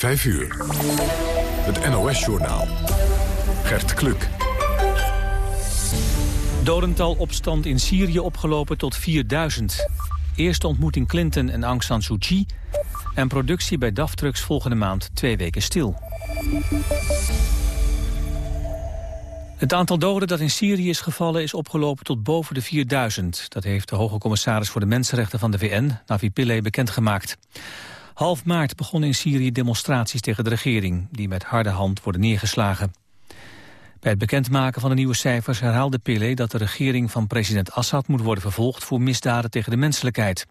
5 uur. Het NOS-journaal. Gert Kluk. Dodental opstand in Syrië opgelopen tot 4000. Eerste ontmoeting Clinton en Aung San Suu Kyi... en productie bij DAF Trucks volgende maand twee weken stil. Het aantal doden dat in Syrië is gevallen is opgelopen tot boven de 4000. Dat heeft de hoge commissaris voor de Mensenrechten van de VN, Navi Pillay, bekendgemaakt. Half maart begonnen in Syrië demonstraties tegen de regering... die met harde hand worden neergeslagen. Bij het bekendmaken van de nieuwe cijfers herhaalde Pillay... dat de regering van president Assad moet worden vervolgd... voor misdaden tegen de menselijkheid.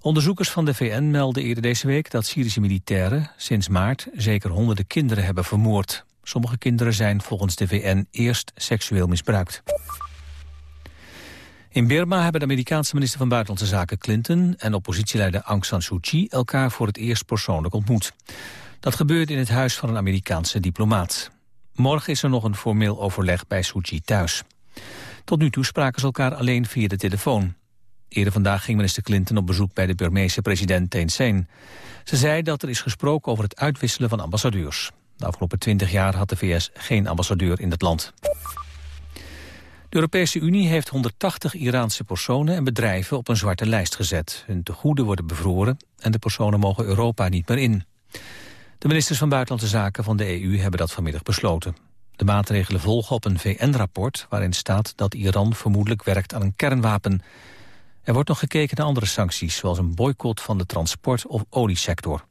Onderzoekers van de VN melden eerder deze week dat Syrische militairen... sinds maart zeker honderden kinderen hebben vermoord. Sommige kinderen zijn volgens de VN eerst seksueel misbruikt. In Burma hebben de Amerikaanse minister van Buitenlandse Zaken Clinton en oppositieleider Aung San Suu Kyi elkaar voor het eerst persoonlijk ontmoet. Dat gebeurde in het huis van een Amerikaanse diplomaat. Morgen is er nog een formeel overleg bij Suu Kyi thuis. Tot nu toe spraken ze elkaar alleen via de telefoon. Eerder vandaag ging minister Clinton op bezoek bij de Burmeese president Thein Sein. Ze zei dat er is gesproken over het uitwisselen van ambassadeurs. De afgelopen twintig jaar had de VS geen ambassadeur in het land. De Europese Unie heeft 180 Iraanse personen en bedrijven op een zwarte lijst gezet. Hun tegoeden worden bevroren en de personen mogen Europa niet meer in. De ministers van Buitenlandse Zaken van de EU hebben dat vanmiddag besloten. De maatregelen volgen op een VN-rapport waarin staat dat Iran vermoedelijk werkt aan een kernwapen. Er wordt nog gekeken naar andere sancties, zoals een boycott van de transport- of oliesector.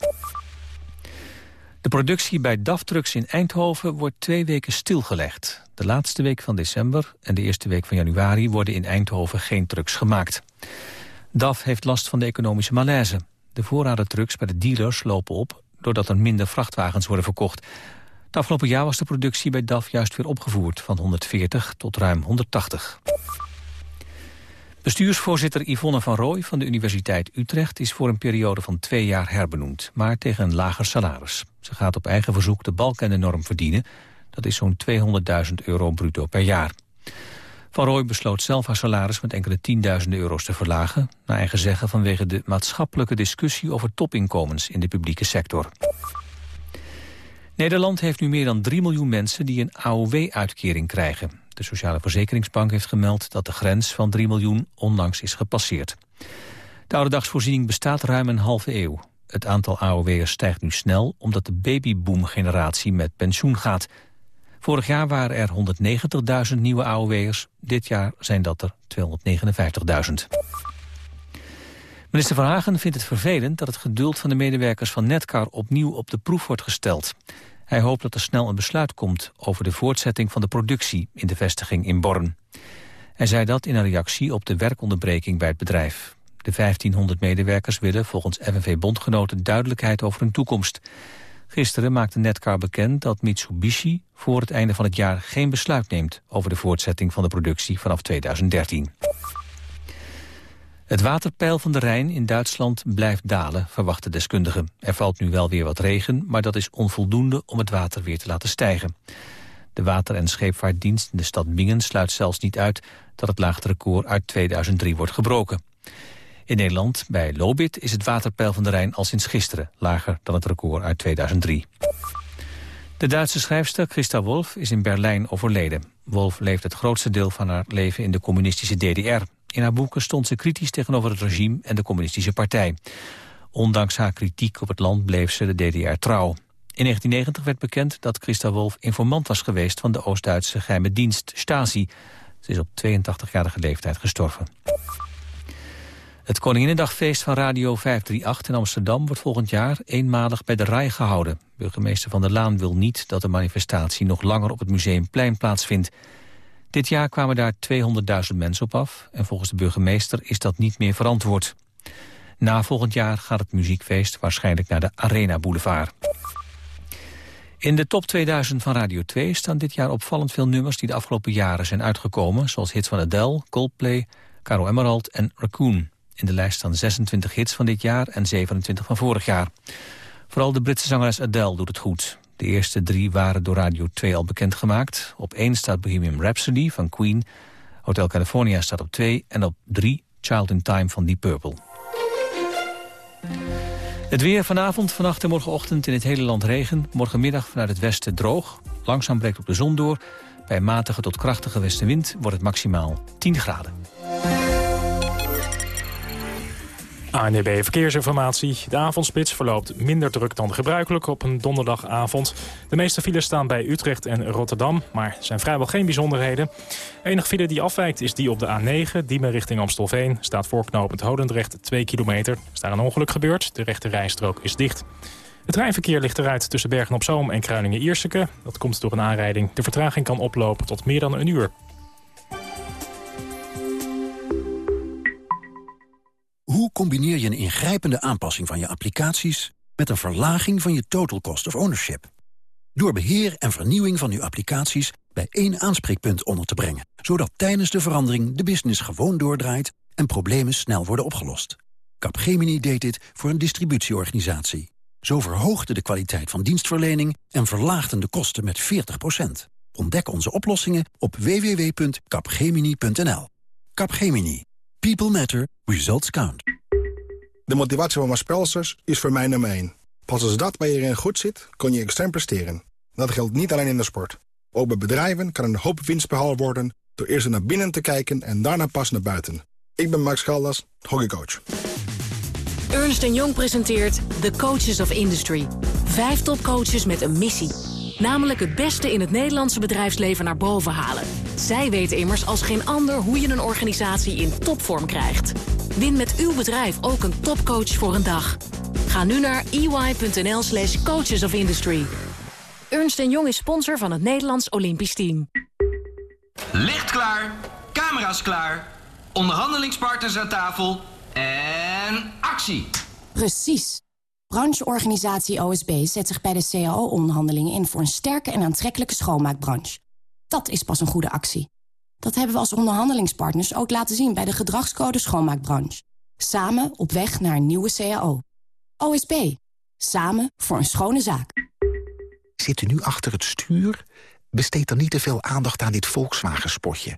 De productie bij DAF Trucks in Eindhoven wordt twee weken stilgelegd. De laatste week van december en de eerste week van januari worden in Eindhoven geen trucks gemaakt. DAF heeft last van de economische malaise. De voorraden trucks bij de dealers lopen op doordat er minder vrachtwagens worden verkocht. Het afgelopen jaar was de productie bij DAF juist weer opgevoerd van 140 tot ruim 180. Bestuursvoorzitter Yvonne van Rooij van de Universiteit Utrecht... is voor een periode van twee jaar herbenoemd, maar tegen een lager salaris. Ze gaat op eigen verzoek de balk en de norm verdienen. Dat is zo'n 200.000 euro bruto per jaar. Van Rooij besloot zelf haar salaris met enkele tienduizenden euro's te verlagen... naar eigen zeggen vanwege de maatschappelijke discussie over topinkomens in de publieke sector. Nederland heeft nu meer dan 3 miljoen mensen die een AOW-uitkering krijgen. De Sociale Verzekeringsbank heeft gemeld dat de grens van 3 miljoen onlangs is gepasseerd. De ouderdagsvoorziening bestaat ruim een halve eeuw. Het aantal AOW'ers stijgt nu snel omdat de babyboom-generatie met pensioen gaat. Vorig jaar waren er 190.000 nieuwe AOW'ers. Dit jaar zijn dat er 259.000. Minister Van vindt het vervelend dat het geduld van de medewerkers van Netcar opnieuw op de proef wordt gesteld. Hij hoopt dat er snel een besluit komt over de voortzetting van de productie in de vestiging in Born. Hij zei dat in een reactie op de werkonderbreking bij het bedrijf. De 1500 medewerkers willen volgens FNV-bondgenoten duidelijkheid over hun toekomst. Gisteren maakte Netcar bekend dat Mitsubishi voor het einde van het jaar geen besluit neemt over de voortzetting van de productie vanaf 2013. Het waterpeil van de Rijn in Duitsland blijft dalen, verwachten deskundigen. Er valt nu wel weer wat regen, maar dat is onvoldoende om het water weer te laten stijgen. De water- en scheepvaartdienst in de stad Bingen sluit zelfs niet uit dat het laagterecord uit 2003 wordt gebroken. In Nederland, bij Lobit, is het waterpeil van de Rijn al sinds gisteren lager dan het record uit 2003. De Duitse schrijfster Christa Wolf is in Berlijn overleden. Wolf leeft het grootste deel van haar leven in de communistische DDR. In haar boeken stond ze kritisch tegenover het regime en de communistische partij. Ondanks haar kritiek op het land bleef ze de DDR trouw. In 1990 werd bekend dat Christa Wolf informant was geweest van de Oost-Duitse geheime dienst Stasi. Ze is op 82-jarige leeftijd gestorven. Het Koninginnedagfeest van Radio 538 in Amsterdam wordt volgend jaar eenmalig bij de RAI gehouden. Burgemeester Van der Laan wil niet dat de manifestatie nog langer op het Museumplein plaatsvindt. Dit jaar kwamen daar 200.000 mensen op af en volgens de burgemeester is dat niet meer verantwoord. Na volgend jaar gaat het muziekfeest waarschijnlijk naar de Arena Boulevard. In de top 2000 van Radio 2 staan dit jaar opvallend veel nummers die de afgelopen jaren zijn uitgekomen, zoals hits van Adele, Coldplay, Caro Emerald en Raccoon. In de lijst staan 26 hits van dit jaar en 27 van vorig jaar. Vooral de Britse zangeres Adele doet het goed. De eerste drie waren door Radio 2 al bekendgemaakt. Op 1 staat Bohemian Rhapsody van Queen. Hotel California staat op 2. En op 3 Child in Time van Deep Purple. Het weer vanavond, vannacht en morgenochtend in het hele land regen. Morgenmiddag vanuit het westen droog. Langzaam breekt op de zon door. Bij matige tot krachtige westenwind wordt het maximaal 10 graden. ANDB e Verkeersinformatie. De avondspits verloopt minder druk dan gebruikelijk op een donderdagavond. De meeste files staan bij Utrecht en Rotterdam, maar zijn vrijwel geen bijzonderheden. De enige file die afwijkt is die op de A9, Diemen richting Amstelveen. Staat voorknopend Hodendrecht 2 kilometer. Er is daar een ongeluk gebeurd, de rechte rijstrook is dicht. Het treinverkeer ligt eruit tussen Bergen-op-Zoom en Kruiningen-Ierseke. Dat komt door een aanrijding. De vertraging kan oplopen tot meer dan een uur. Combineer je een ingrijpende aanpassing van je applicaties... met een verlaging van je total cost of ownership? Door beheer en vernieuwing van uw applicaties bij één aanspreekpunt onder te brengen... zodat tijdens de verandering de business gewoon doordraait... en problemen snel worden opgelost. Capgemini deed dit voor een distributieorganisatie. Zo verhoogde de kwaliteit van dienstverlening... en verlaagden de kosten met 40% Ontdek onze oplossingen op www.capgemini.nl. Capgemini. People matter. Results count. De motivatie van mijn spelsers is voor mij nummer 1. Pas als dat bij iedereen goed zit, kun je extern presteren. Dat geldt niet alleen in de sport. Ook bij bedrijven kan een hoop winst behaald worden... door eerst naar binnen te kijken en daarna pas naar buiten. Ik ben Max Galdas, hockeycoach. Ernst Jong presenteert The Coaches of Industry. Vijf topcoaches met een missie. Namelijk het beste in het Nederlandse bedrijfsleven naar boven halen. Zij weten immers als geen ander hoe je een organisatie in topvorm krijgt. Win met uw bedrijf ook een topcoach voor een dag. Ga nu naar ey.nl slash coaches of industry. Ernst Jong is sponsor van het Nederlands Olympisch Team. Licht klaar, camera's klaar, onderhandelingspartners aan tafel en actie. Precies. Brancheorganisatie OSB zet zich bij de CAO-onderhandelingen in... voor een sterke en aantrekkelijke schoonmaakbranche. Dat is pas een goede actie. Dat hebben we als onderhandelingspartners ook laten zien... bij de gedragscode schoonmaakbranche. Samen op weg naar een nieuwe CAO. OSB. Samen voor een schone zaak. Zit u nu achter het stuur? Besteed dan niet te veel aandacht aan dit Volkswagen-spotje.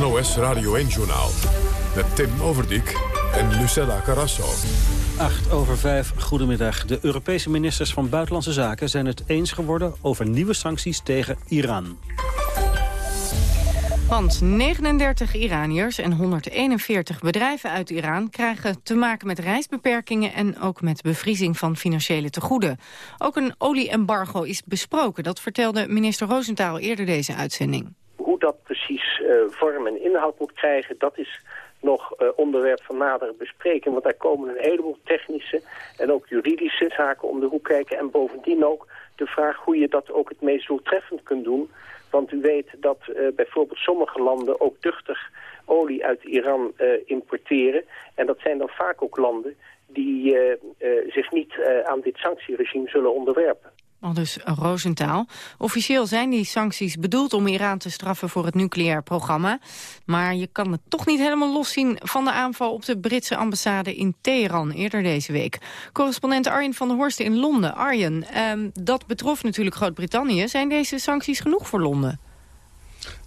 NOS Radio 1-journaal. Met Tim Overdijk en Lucella Carrasso. 8 over 5, goedemiddag. De Europese ministers van Buitenlandse Zaken zijn het eens geworden... over nieuwe sancties tegen Iran. Want 39 Iraniërs en 141 bedrijven uit Iran krijgen te maken met reisbeperkingen en ook met bevriezing van financiële tegoeden. Ook een olie-embargo is besproken, dat vertelde minister Roosentaal eerder deze uitzending. Hoe dat precies uh, vorm en inhoud moet krijgen, dat is nog uh, onderwerp van nadere bespreking. Want daar komen een heleboel technische en ook juridische zaken om de hoek kijken. En bovendien ook de vraag hoe je dat ook het meest doeltreffend kunt doen. Want u weet dat uh, bijvoorbeeld sommige landen ook duchtig olie uit Iran importeren. En dat zijn dan vaak ook landen die zich niet aan dit sanctieregime zullen onderwerpen. Al dus Roosentaal. Officieel zijn die sancties bedoeld om Iran te straffen voor het nucleair programma. Maar je kan het toch niet helemaal loszien van de aanval op de Britse ambassade in Teheran eerder deze week. Correspondent Arjen van der Horst in Londen. Arjen, um, dat betrof natuurlijk Groot-Brittannië. Zijn deze sancties genoeg voor Londen?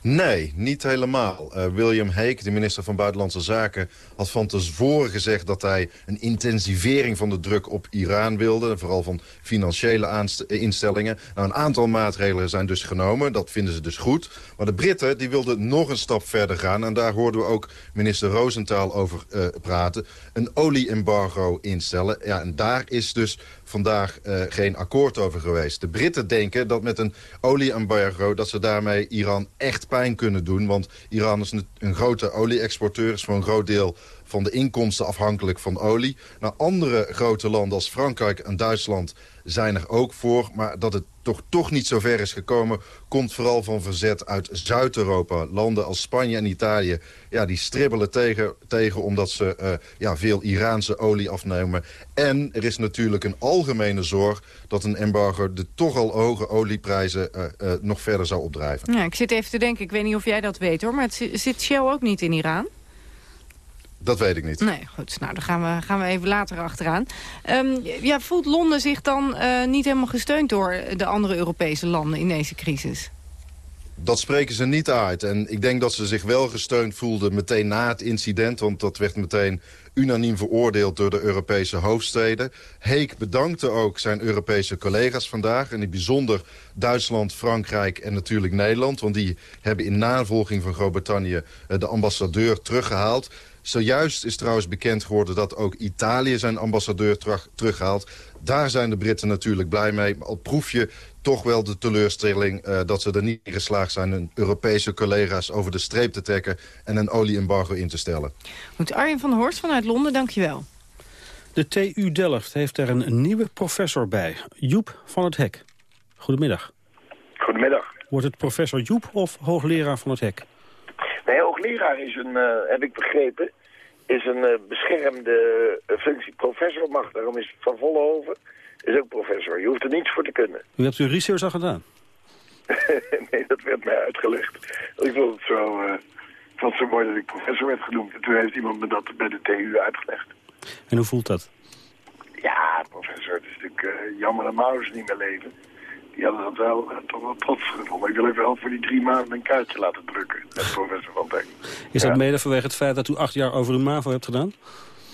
Nee, niet helemaal. Uh, William Hague, de minister van Buitenlandse Zaken... had van tevoren gezegd dat hij een intensivering van de druk op Iran wilde. Vooral van financiële instellingen. Nou, een aantal maatregelen zijn dus genomen. Dat vinden ze dus goed. Maar de Britten die wilden nog een stap verder gaan. En daar hoorden we ook minister Rosenthal over uh, praten. Een olie-embargo instellen. Ja, en daar is dus vandaag geen akkoord over geweest. De Britten denken dat met een olie-embargo... dat ze daarmee Iran echt pijn kunnen doen. Want Iran is een grote olie-exporteur, is voor een groot deel van de inkomsten afhankelijk van olie. Nou, andere grote landen als Frankrijk en Duitsland zijn er ook voor. Maar dat het toch, toch niet zo ver is gekomen... komt vooral van verzet uit Zuid-Europa. Landen als Spanje en Italië ja, die stribbelen tegen, tegen omdat ze uh, ja, veel Iraanse olie afnemen. En er is natuurlijk een algemene zorg dat een embargo... de toch al hoge olieprijzen uh, uh, nog verder zou opdrijven. Ja, ik zit even te denken, ik weet niet of jij dat weet hoor... maar het zit Shell ook niet in Iran? Dat weet ik niet. Nee, goed. Nou, daar gaan we, gaan we even later achteraan. Um, ja, voelt Londen zich dan uh, niet helemaal gesteund door de andere Europese landen in deze crisis? Dat spreken ze niet uit. En ik denk dat ze zich wel gesteund voelden meteen na het incident. Want dat werd meteen unaniem veroordeeld door de Europese hoofdsteden. Heek bedankte ook zijn Europese collega's vandaag. En in het bijzonder Duitsland, Frankrijk en natuurlijk Nederland. Want die hebben in navolging van Groot-Brittannië de ambassadeur teruggehaald. Zojuist is trouwens bekend geworden dat ook Italië zijn ambassadeur terug, terughaalt. Daar zijn de Britten natuurlijk blij mee. Maar al proef je toch wel de teleurstelling uh, dat ze er niet in geslaagd zijn... hun Europese collega's over de streep te trekken en een olieembargo in te stellen. Goed, Arjen van der Horst vanuit Londen, dankjewel. De TU Delft heeft er een nieuwe professor bij, Joep van het Hek. Goedemiddag. Goedemiddag. Wordt het professor Joep of hoogleraar van het Hek? Nee, hoogleraar is een, uh, heb ik begrepen, is een uh, beschermde functie. Professor mag, daarom is van Vollenhoven, is ook professor. Je hoeft er niets voor te kunnen. U hebt uw research al gedaan? nee, dat werd mij uitgelegd. Ik vond het zo, uh, vond het zo mooi dat ik professor werd genoemd. En toen heeft iemand me dat bij de TU uitgelegd. En hoe voelt dat? Ja, professor, het is natuurlijk uh, jammer dat Maus niet meer leven. Hadden dat wel uh, toch wel trots gevonden. Ik wil ook wel voor die drie maanden een kaartje laten drukken. Met professor Van Dijk. Is dat mede vanwege het feit dat u acht jaar over uw MAVO hebt gedaan?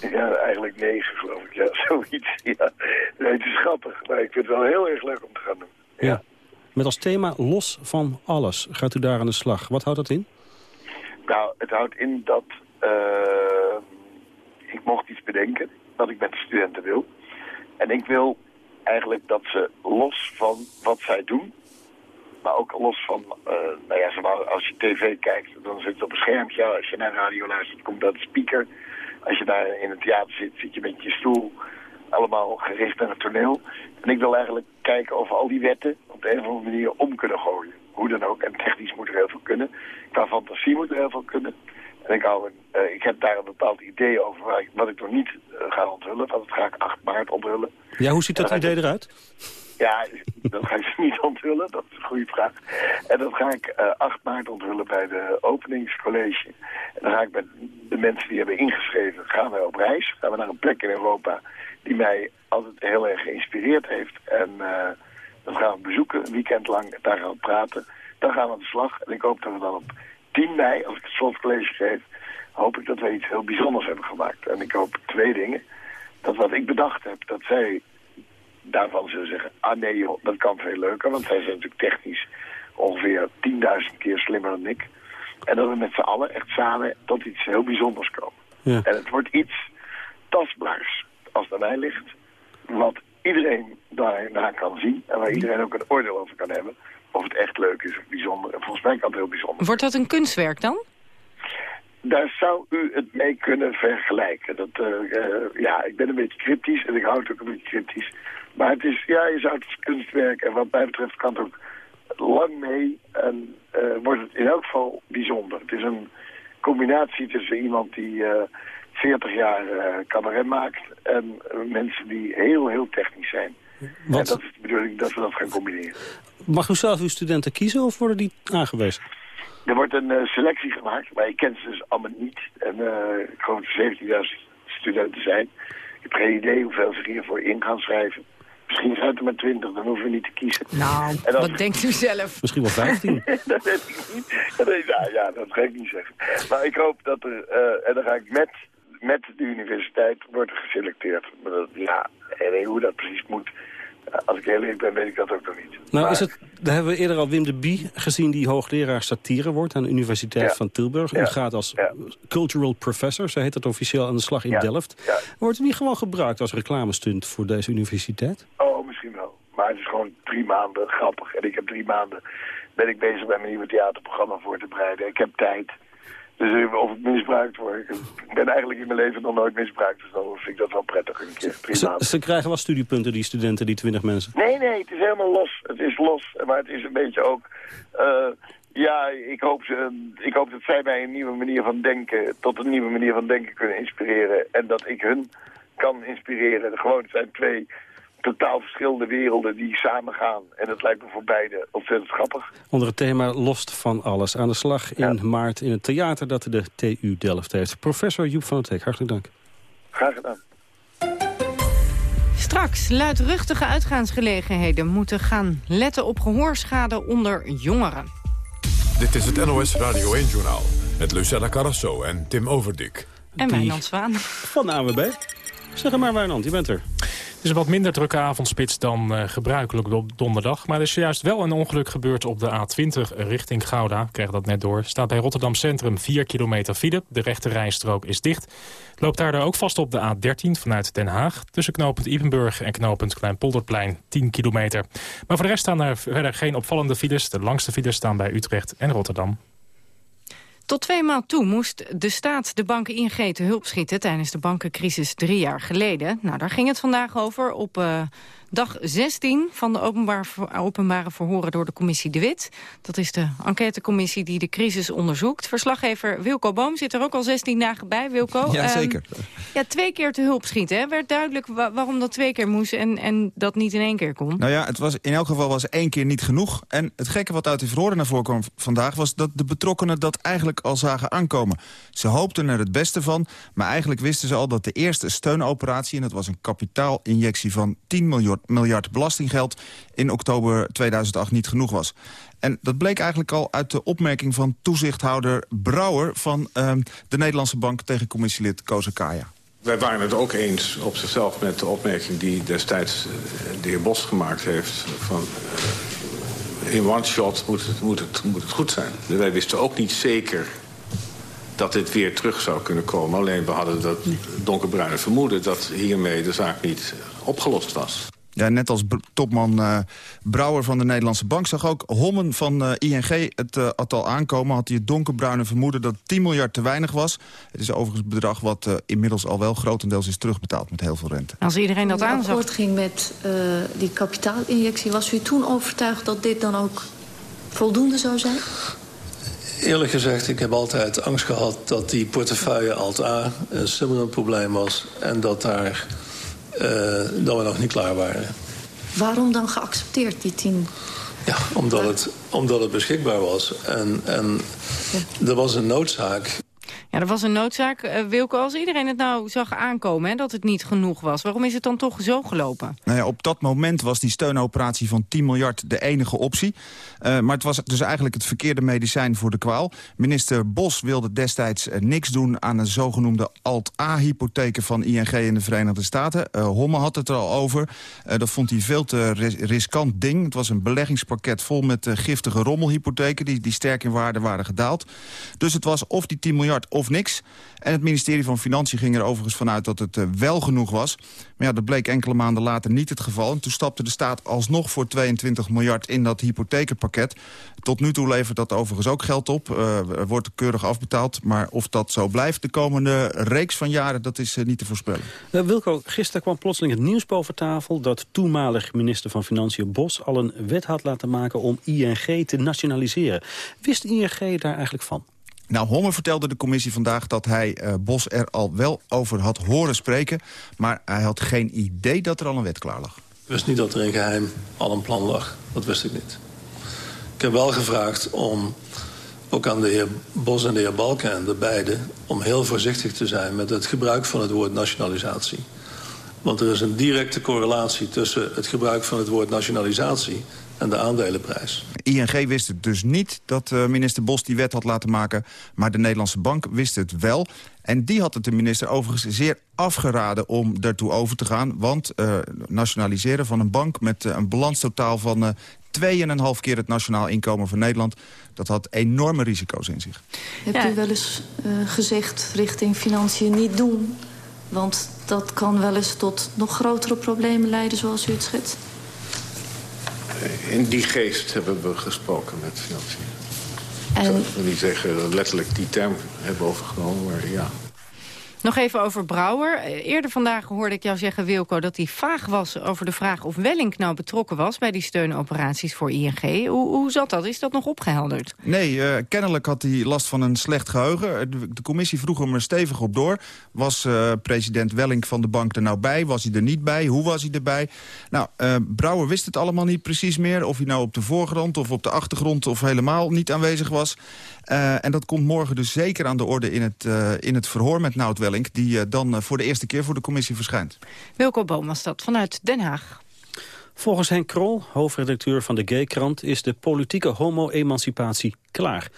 Ja, eigenlijk negen geloof ik. Ja, zoiets. Ja. Nee, het is grappig. Maar ik vind het wel heel erg leuk om te gaan doen. Ja. ja. Met als thema los van alles. Gaat u daar aan de slag? Wat houdt dat in? Nou, het houdt in dat uh, ik mocht iets bedenken. Wat ik met de studenten wil. En ik wil eigenlijk dat ze los van wat zij doen... maar ook los van, uh, nou ja, als je tv kijkt, dan zit het op een schermpje. Als je naar radio luistert, komt dat speaker. Als je daar in het theater zit, zit je met je stoel allemaal gericht naar het toneel. En ik wil eigenlijk kijken of al die wetten op de een of andere manier om kunnen gooien. Hoe dan ook. En technisch moet er heel veel kunnen. Qua fantasie moet er heel veel kunnen. Een, uh, ik heb daar een bepaald idee over waar ik, wat ik nog niet uh, ga onthullen. Want dat ga ik 8 maart onthullen. Ja, hoe ziet dat idee eruit? Ja, dat ga ik niet onthullen. Dat is een goede vraag. En dat ga ik uh, 8 maart onthullen bij de openingscollege. En dan ga ik met de mensen die hebben ingeschreven, gaan we op reis. Gaan we naar een plek in Europa die mij altijd heel erg geïnspireerd heeft. En uh, dat gaan we bezoeken, een weekend lang, daar gaan we praten. Dan gaan we aan de slag. En ik hoop dat we dan op 10 mei, als ik het slotcollege geef, hoop ik dat we iets heel bijzonders hebben gemaakt. En ik hoop twee dingen. Dat wat ik bedacht heb, dat zij daarvan zullen zeggen, ah nee joh, dat kan veel leuker. Want zij zijn natuurlijk technisch ongeveer 10.000 keer slimmer dan ik. En dat we met z'n allen echt samen tot iets heel bijzonders komen. Ja. En het wordt iets tastbaars als het aan mij ligt, wat iedereen daarna kan zien en waar iedereen ook een oordeel over kan hebben. Of het echt leuk is of bijzonder. En volgens mij kan het heel bijzonder. Wordt dat een kunstwerk dan? Daar zou u het mee kunnen vergelijken. Dat, uh, uh, ja, ik ben een beetje cryptisch en ik houd het ook een beetje cryptisch. Maar het is, ja, je zou het kunstwerk en wat mij betreft kan het ook lang mee. En uh, wordt het in elk geval bijzonder. Het is een combinatie tussen iemand die 40 jaar cabaret maakt en mensen die heel, heel technisch zijn. Wat? En dat is de bedoeling dat we dat gaan combineren. Mag u zelf uw studenten kiezen of worden die aangewezen? Er wordt een uh, selectie gemaakt, maar ik ken ze dus allemaal niet. En ik geloof dat er 17.000 studenten zijn. Ik heb geen idee hoeveel ze hiervoor in gaan schrijven. Misschien zijn het er maar 20, dan hoeven we niet te kiezen. Nou, en wat denkt u zelf? Misschien wel 15. dat weet ik niet. Dat weet, nou, ja, dat ga ik niet zeggen. Maar ik hoop dat er, en dan ga ik met met de universiteit wordt geselecteerd. Maar dat, ja, en hoe dat precies moet, als ik heel eerlijk ben, weet ik dat ook nog niet. Nou, maar, is het, daar hebben we eerder al Wim de Bie gezien... die hoogleraar satire wordt aan de Universiteit ja. van Tilburg. U ja. gaat als ja. cultural professor, zo heet het officieel, aan de slag in Delft. Wordt u niet gewoon gebruikt als reclamestunt voor deze universiteit? Oh, misschien wel. Maar het is gewoon drie maanden grappig. En ik heb drie maanden ben ik bezig bij mijn nieuwe theaterprogramma voor te bereiden. Ik heb tijd. Dus of het misbruikt wordt. Ik ben eigenlijk in mijn leven nog nooit misbruikt. Dus dan vind ik dat wel prettig een keer. Ze, ze, krijgen wel studiepunten, die studenten, die twintig mensen. Nee, nee, het is helemaal los. Het is los. Maar het is een beetje ook... Uh, ja, ik hoop, ze, ik hoop dat zij mij een nieuwe manier van denken... tot een nieuwe manier van denken kunnen inspireren. En dat ik hun kan inspireren. Gewoon, het zijn twee totaal verschillende werelden die samengaan. En dat lijkt me voor beide ontzettend grappig. Onder het thema Lost van alles. Aan de slag in maart in het theater dat de TU Delft heeft. Professor Joep van het Hek, hartelijk dank. Graag gedaan. Straks luidruchtige uitgaansgelegenheden moeten gaan letten op gehoorschade onder jongeren. Dit is het NOS Radio 1-journaal met Lucella Carrasso en Tim Overdik. En Wijnand Zwaan. Van de AWB. Zeg maar Wijnand, je bent er. Is een wat minder drukke avondspits dan uh, gebruikelijk op donderdag. Maar er is juist wel een ongeluk gebeurd op de A20 richting Gouda. Ik kreeg dat net door. Staat bij Rotterdam Centrum 4 kilometer file. De rechte rijstrook is dicht. Loopt daar ook vast op de A13 vanuit Den Haag. Tussen knooppunt Ipenburg en knooppunt Kleinpolderplein 10 kilometer. Maar voor de rest staan er verder geen opvallende files. De langste files staan bij Utrecht en Rotterdam. Tot twee maal toe moest de staat de banken ING te hulp schieten... tijdens de bankencrisis drie jaar geleden. Nou, daar ging het vandaag over op uh, Dag 16 van de openbaar, openbare verhoren door de commissie De Wit. Dat is de enquêtecommissie die de crisis onderzoekt. Verslaggever Wilco Boom zit er ook al 16 dagen bij. Wilco, ja, zeker. Um, ja, twee keer te hulp schieten. Hè? Werd duidelijk waarom dat twee keer moest en, en dat niet in één keer kon. Nou ja, het was, in elk geval was één keer niet genoeg. En het gekke wat uit de verhoren naar voren kwam vandaag... was dat de betrokkenen dat eigenlijk al zagen aankomen. Ze hoopten er het beste van, maar eigenlijk wisten ze al... dat de eerste steunoperatie, en dat was een kapitaalinjectie van 10 miljard belastinggeld in oktober 2008 niet genoeg was. En dat bleek eigenlijk al uit de opmerking van toezichthouder Brouwer... van uh, de Nederlandse Bank tegen commissielid Koza Kaya. Wij waren het ook eens op zichzelf met de opmerking die destijds uh, de heer Bos gemaakt heeft... van uh, in one shot moet het, moet, het, moet het goed zijn. Wij wisten ook niet zeker dat dit weer terug zou kunnen komen. Alleen we hadden dat donkerbruine vermoeden dat hiermee de zaak niet opgelost was. Ja, net als topman uh, Brouwer van de Nederlandse Bank... zag ook Hommen van uh, ING het, uh, al aankomen. Had hij het donkerbruine vermoeden dat 10 miljard te weinig was. Het is overigens een bedrag wat inmiddels al wel grotendeels is terugbetaald... met heel veel rente. Als iedereen dat aanzag... Als akkoord ging met die kapitaalinjectie... was u toen overtuigd dat dit dan ook voldoende zou zijn? Eerlijk gezegd, ik heb altijd angst gehad dat die portefeuille Alt-A... een similar probleem was en dat daar dat we nog niet klaar waren. Waarom dan geaccepteerd, die tien? Ja, omdat het, omdat het beschikbaar was. En, en ja. er was een noodzaak. Ja, er was een noodzaak. Uh, Wilco, als iedereen het nou zag aankomen... Hè, dat het niet genoeg was, waarom is het dan toch zo gelopen? Nou ja, op dat moment was die steunoperatie van 10 miljard de enige optie. Uh, maar het was dus eigenlijk het verkeerde medicijn voor de kwaal. Minister Bos wilde destijds uh, niks doen aan een zogenoemde Alt-A-hypotheken... van ING in de Verenigde Staten. Homme had het er al over. dat vond hij veel te ris riskant ding. Het was een beleggingspakket vol met giftige rommelhypotheken... Die, die sterk in waarde waren gedaald. Dus het was of die 10 miljard of niks. En het ministerie van Financiën ging er overigens vanuit dat het uh, wel genoeg was. Maar ja, dat bleek enkele maanden later niet het geval. En toen stapte de staat alsnog voor 22 miljard in dat hypothekenpakket. Tot nu toe levert dat overigens ook geld op. Uh, wordt keurig afbetaald. Maar of dat zo blijft de komende reeks van jaren, dat is uh, niet te voorspellen. Wilco, gisteren kwam plotseling het nieuws boven tafel... dat toenmalig minister van Financiën Bos al een wet had laten maken... om ING te nationaliseren. Wist ING daar eigenlijk van? Nou, Homme vertelde de commissie vandaag dat hij uh, Bos er al wel over had horen spreken. Maar hij had geen idee dat er al een wet klaar lag. Ik wist niet dat er in geheim al een plan lag. Dat wist ik niet. Ik heb wel gevraagd om, ook aan de heer Bos en de heer Balken, de beide... om heel voorzichtig te zijn met het gebruik van het woord nationalisatie. Want er is een directe correlatie tussen het gebruik van het woord nationalisatie en de aandelenprijs. ING wist het dus niet dat uh, minister Bos die wet had laten maken... maar de Nederlandse Bank wist het wel. En die had het de minister overigens zeer afgeraden om daartoe over te gaan. Want uh, nationaliseren van een bank met uh, een balanstotaal van... 2,5 keer het nationaal inkomen van Nederland. Dat had enorme risico's in zich. Hebt ja. u wel eens gezegd richting financiën niet doen? Want dat kan wel eens tot nog grotere problemen leiden zoals u het schetst in die geest hebben we gesproken met financiën. En... Ik wil niet zeggen letterlijk die term hebben overgenomen, maar ja. Nog even over Brouwer. Eh, eerder vandaag hoorde ik jou zeggen, Wilco, dat hij vaag was over de vraag of Wellink nou betrokken was bij die steunoperaties voor ING. Hoe, hoe zat dat? Is dat nog opgehelderd? Nee, uh, kennelijk had hij last van een slecht geheugen. De, commissie vroeg hem er stevig op door. Was uh, president Wellink van de bank er nou bij? Was hij er niet bij? Hoe was hij erbij? Nou, uh, Brouwer wist het allemaal niet precies meer. Of hij nou op de voorgrond of op de achtergrond of helemaal niet aanwezig was. Uh, en dat komt morgen dus zeker aan de orde in het, uh, in het verhoor met Nout Welling... die uh, dan voor de eerste keer voor de commissie verschijnt. Wilco Boom was dat vanuit Den Haag. Volgens Henk Krol, hoofdredacteur van de Gay-krant... is de politieke homo-emancipatie klaar.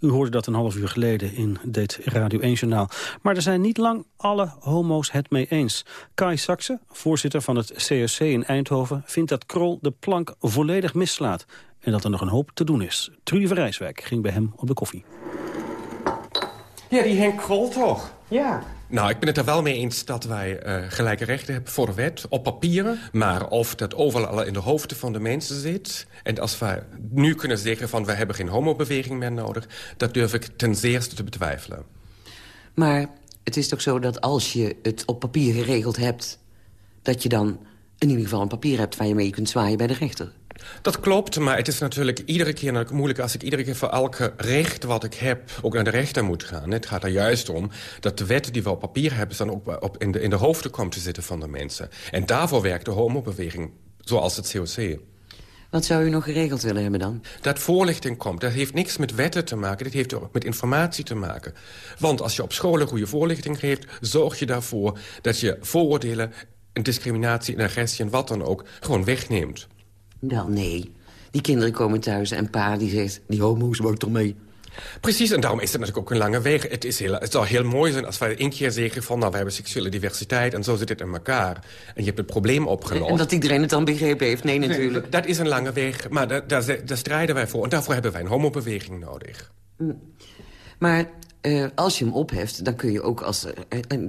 U hoorde dat een half uur geleden in dit Radio 1-journaal. Maar er zijn niet lang alle homo's het mee eens. Kai Saxe, voorzitter van het CSC in Eindhoven... vindt dat Krol de plank volledig mislaat en dat er nog een hoop te doen is. Trudy van Rijswijk ging bij hem op de koffie. Ja, die Henk Krol toch? Ja. Nou, ik ben het er wel mee eens dat wij uh, gelijke rechten hebben voor de wet, op papieren. Maar of dat overal in de hoofden van de mensen zit... en als we nu kunnen zeggen van we hebben geen homobeweging meer nodig... dat durf ik ten zeerste te betwijfelen. Maar het is toch zo dat als je het op papier geregeld hebt... dat je dan in ieder geval een papier hebt waar je mee kunt zwaaien bij de rechter? Dat klopt, maar het is natuurlijk iedere keer moeilijk... als ik iedere keer voor elke recht wat ik heb ook naar de rechter moet gaan. Het gaat er juist om dat de wetten die we op papier hebben... dan ook op in, de, in de hoofden komen te zitten van de mensen. En daarvoor werkt de homobeweging, zoals het COC. Wat zou u nog geregeld willen hebben dan? Dat voorlichting komt. Dat heeft niks met wetten te maken. Dat heeft ook met informatie te maken. Want als je op school een goede voorlichting geeft... zorg je daarvoor dat je vooroordelen, discriminatie en agressie en wat dan ook... gewoon wegneemt. Wel, nee. Die kinderen komen thuis en pa die zegt... die homo's woont toch mee? Precies, en daarom is het natuurlijk ook een lange weg. Het, is heel, het zou heel mooi zijn als wij één keer zeggen van... nou, we hebben seksuele diversiteit en zo zit het in elkaar. En je hebt het probleem opgelost. En dat iedereen het dan begrepen heeft? Nee, natuurlijk. Nee, dat is een lange weg, maar daar, daar, daar, strijden wij voor. En daarvoor hebben wij een homobeweging nodig. Maar uh, als je hem opheft, dan kun je ook als uh,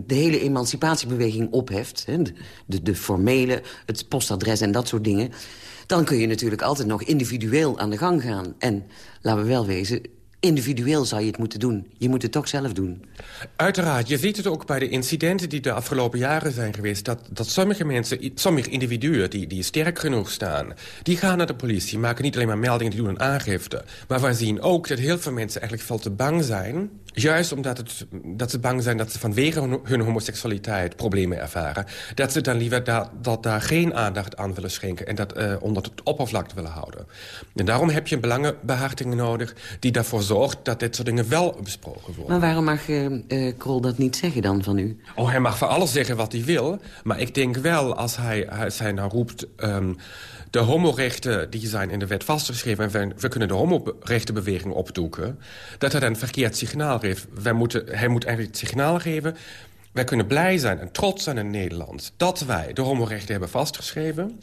de hele emancipatiebeweging opheft... Hè, de, de, de formele, het postadres en dat soort dingen dan kun je natuurlijk altijd nog individueel aan de gang gaan. En, laten we wel wezen, individueel zou je het moeten doen. Je moet het toch zelf doen. Uiteraard. Je ziet het ook bij de incidenten die de afgelopen jaren zijn geweest... dat, dat sommige mensen, sommige individuen die, die sterk genoeg staan... die gaan naar de politie, maken niet alleen maar meldingen, die doen een aangifte. Maar we zien ook dat heel veel mensen eigenlijk veel te bang zijn... juist omdat het, dat ze bang zijn dat ze vanwege hun homoseksualiteit problemen ervaren... dat ze dan liever da, dat daar geen aandacht aan willen schenken... en dat uh, onder het oppervlakte willen houden. En daarom heb je een belangenbehartiging nodig... die daarvoor zorgt dat dit soort dingen wel besproken worden. Maar waarom mag uh, Krol dat niet zeggen dan van u? Oh, hij mag voor alles zeggen wat hij wil. Maar ik denk wel, als hij, als hij nou roept... Um, de homorechten die zijn in de wet vastgeschreven... en we, we kunnen de homorechtenbeweging opdoeken... dat hij dan een verkeerd signaal Wij moeten, hij moet eigenlijk het signaal geven... wij kunnen blij zijn en trots zijn in Nederland... dat wij de homorechten hebben vastgeschreven...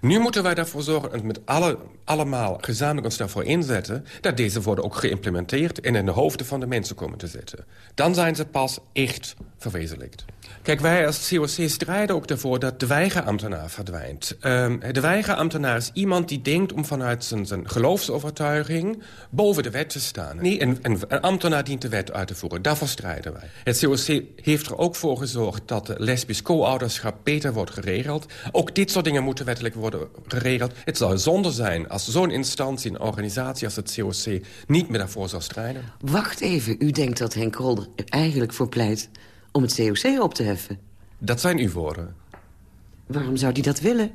Nu moeten wij ervoor zorgen en met alle, allemaal gezamenlijk ons daarvoor inzetten... dat deze worden ook geïmplementeerd en in de hoofden van de mensen komen te zitten. Dan zijn ze pas echt verwezenlijkt. Kijk, wij als COC strijden ook ervoor dat de weigerambtenaar verdwijnt. Uh, de weigerambtenaar is iemand die denkt om vanuit zijn, zijn geloofsovertuiging boven de wet te staan. Nee, een, een, ambtenaar dient de wet uit te voeren. Daarvoor strijden wij. Het COC heeft er ook voor gezorgd dat lesbisch co-ouderschap beter wordt geregeld. Ook dit soort dingen moeten wettelijk worden geregeld. Het zou zonde zijn als zo'n instantie, een organisatie als het COC... niet meer daarvoor zou strijden. Wacht even, u denkt dat Henk Krol er eigenlijk voor pleit om het COC op te heffen. Dat zijn uw woorden. Waarom zou hij dat willen?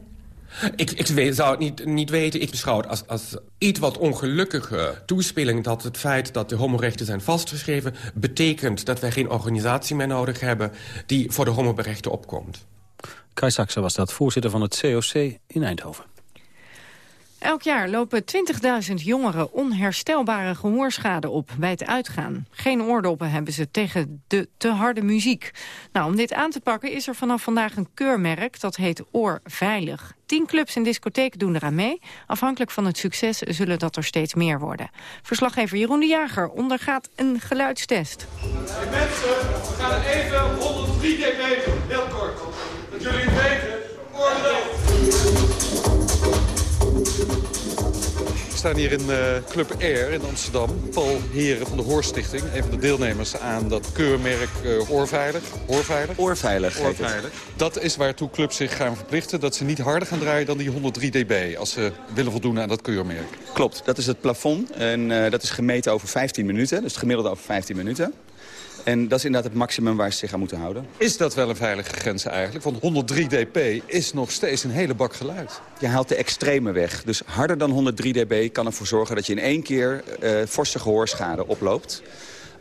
Ik, ik weet, zou het niet, niet weten. Ik beschouw het als, als iets wat ongelukkige toespeling... dat het feit dat de homorechten zijn vastgeschreven... betekent dat wij geen organisatie meer nodig hebben... die voor de homorechten opkomt. Kai Saxe was dat, voorzitter van het COC in Eindhoven. Elk jaar lopen 20.000 jongeren onherstelbare gehoorschade op bij het uitgaan. Geen oordoppen hebben ze tegen de te harde muziek. Nou, om dit aan te pakken is er vanaf vandaag een keurmerk dat heet Oorveilig. Tien clubs en discotheken doen eraan mee. Afhankelijk van het succes zullen dat er steeds meer worden. Verslaggever Jeroen de Jager ondergaat een geluidstest. Mensen, we gaan even 103 dB, heel kort. Dat jullie weten, oorlog. Staan hier in uh, Club Air in Amsterdam. Paul Heren van de Hoorstichting, een van de deelnemers aan dat keurmerk uh, Oorveilig. Oorveilig? Oorveilig. Oorveilig. Dat is waartoe clubs zich gaan verplichten, dat ze niet harder gaan draaien dan die 103 dB... als ze willen voldoen aan dat keurmerk. Klopt, dat is het plafond en uh, dat is gemeten over 15 minuten, dus het gemiddelde over 15 minuten. En dat is inderdaad het maximum waar ze zich aan moeten houden. Is dat wel een veilige grens eigenlijk? Want 103 dB is nog steeds een hele bak geluid. Je haalt de extreme weg. Dus harder dan 103 dB kan ervoor zorgen dat je in één keer uh, forse gehoorschade oploopt.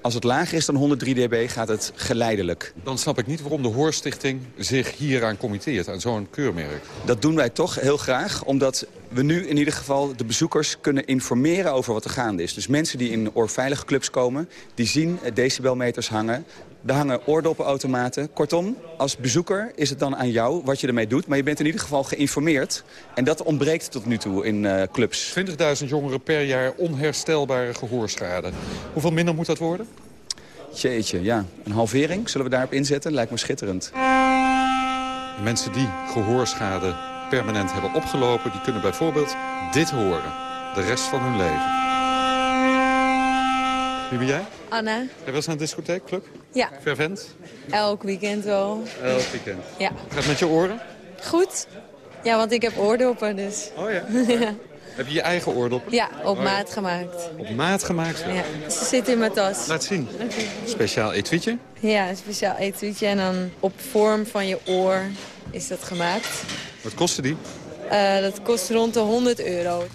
Als het lager is dan 103 dB gaat het geleidelijk. Dan snap ik niet waarom de Hoorstichting zich hieraan committeert, aan zo'n keurmerk. Dat doen wij toch heel graag, omdat we nu in ieder geval de bezoekers kunnen informeren over wat er gaande is. Dus mensen die in oorveilige clubs komen, die zien decibelmeters hangen. Er hangen oordoppenautomaten. Kortom, als bezoeker is het dan aan jou wat je ermee doet. Maar je bent in ieder geval geïnformeerd. En dat ontbreekt tot nu toe in uh, clubs. 20.000 jongeren per jaar onherstelbare gehoorschade. Hoeveel minder moet dat worden? Jeetje, ja. Een halvering zullen we daarop inzetten? Lijkt me schitterend. Mensen die gehoorschade permanent hebben opgelopen... die kunnen bijvoorbeeld dit horen. De rest van hun leven. Wie ben jij? Anna. Jij was naar een discotheek, club? Ja. Vervent? Elk weekend wel. Elk weekend? Ja. Gaat het met je oren? Goed. Ja, want ik heb oordoppen, dus. Oh ja? ja. Heb je je eigen oordoppen? Ja, op oh, maat gemaakt. Op maat gemaakt? Ja. Ze zitten in mijn tas. Laat zien. Okay. Speciaal etuietje? Ja, een speciaal etuietje. En dan op vorm van je oor is dat gemaakt. Wat kostte die? Uh, dat kost rond de 100 euro.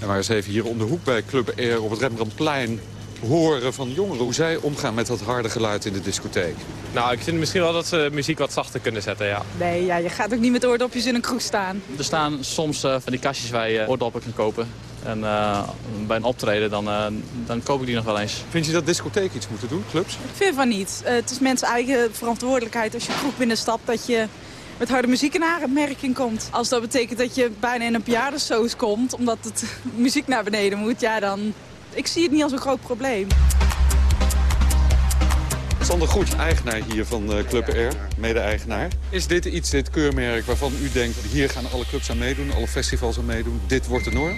En maar eens even hier om de hoek bij Club Air op het Rembrandtplein horen van jongeren hoe zij omgaan met dat harde geluid in de discotheek. Nou, ik vind misschien wel dat ze muziek wat zachter kunnen zetten, ja. Nee, ja, je gaat ook niet met oordopjes in een kroeg staan. Er staan soms uh, van die kastjes waar je oordoppen kan kopen. En uh, bij een optreden, dan, uh, dan koop ik die nog wel eens. Vind je dat discotheek iets moeten doen, clubs? Ik vind van niet. het is mensen eigen verantwoordelijkheid als je kroeg binnenstapt dat je met harde muziek in aanmerking komt. Als dat betekent dat je bijna in een bejaardensoos komt, omdat het muziek naar beneden moet, ja dan... Ik zie het niet als een groot probleem. Sander Goed, eigenaar hier van uh, Club Air, mede-eigenaar. Is dit iets, dit keurmerk, waarvan u denkt... hier gaan alle clubs aan meedoen, alle festivals aan meedoen, dit wordt de norm?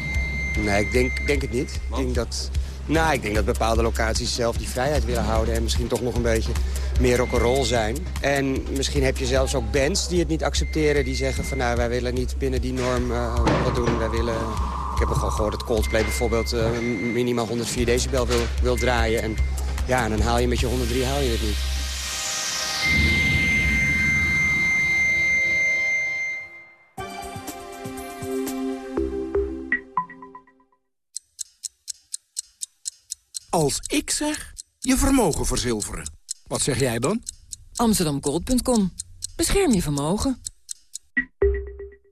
Nee, ik denk, denk het niet. Ik denk, dat, nou, ik denk dat bepaalde locaties zelf die vrijheid willen houden... en misschien toch nog een beetje meer rock'n'roll zijn. En misschien heb je zelfs ook bands die het niet accepteren. Die zeggen van nou, wij willen niet binnen die norm uh, wat doen. Wij willen... Ik heb al gehoord dat Coldplay bijvoorbeeld uh, minimaal 104 decibel wil, wil draaien. En ja, dan haal je met je 103 haal je het niet. Als ik zeg, je vermogen verzilveren. Wat zeg jij dan? Amsterdamgold.com. Bescherm je vermogen.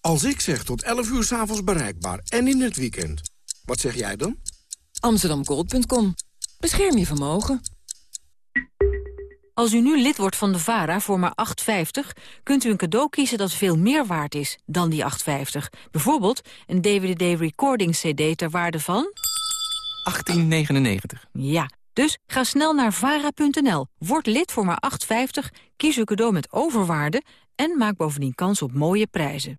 Als ik zeg tot 11 uur s'avonds bereikbaar en in het weekend, wat zeg jij dan? Amsterdamgold.com. Bescherm je vermogen. Als u nu lid wordt van de VARA voor maar 8,50... kunt u een cadeau kiezen dat veel meer waard is dan die 8,50. Bijvoorbeeld een DVD-recording-cd ter waarde van... 18,99. Ja, dus ga snel naar vara.nl, word lid voor maar 8,50... kies uw cadeau met overwaarde en maak bovendien kans op mooie prijzen.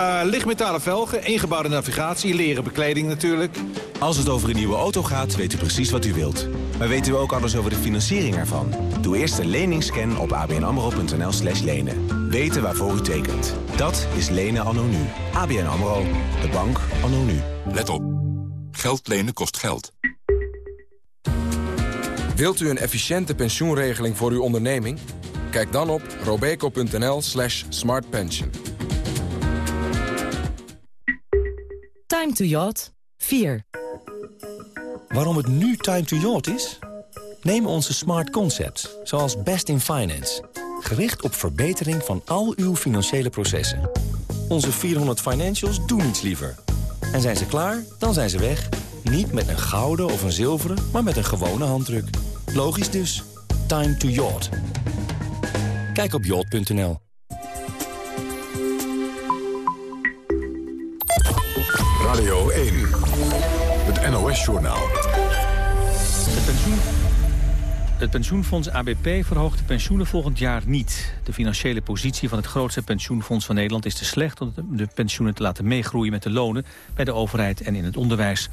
Uh, lichtmetalen velgen, ingebouwde navigatie, leren bekleding natuurlijk. Als het over een nieuwe auto gaat, weet u precies wat u wilt. Maar weten u ook alles over de financiering ervan? Doe eerst een leningscan op abnamro.nl slash lenen. Weten waarvoor u tekent. Dat is lenen anno nu. ABN AMRO, de bank anno nu. Let op. Geld lenen kost geld. Wilt u een efficiënte pensioenregeling voor uw onderneming? Kijk dan op robeco.nl slash smartpension. Time to Yacht 4. Waarom het nu time to yacht is? Neem onze smart concepts, zoals Best in Finance. Gericht op verbetering van al uw financiële processen. Onze 400 financials doen iets liever. En zijn ze klaar, dan zijn ze weg. Niet met een gouden of een zilveren, maar met een gewone handdruk. Logisch dus. Time to yacht. Kijk op yacht.nl. NOS-journaal. Het, pensioen... het pensioenfonds ABP verhoogt de pensioenen volgend jaar niet. De financiële positie van het grootste pensioenfonds van Nederland is te slecht... om de pensioenen te laten meegroeien met de lonen bij de overheid en in het onderwijs.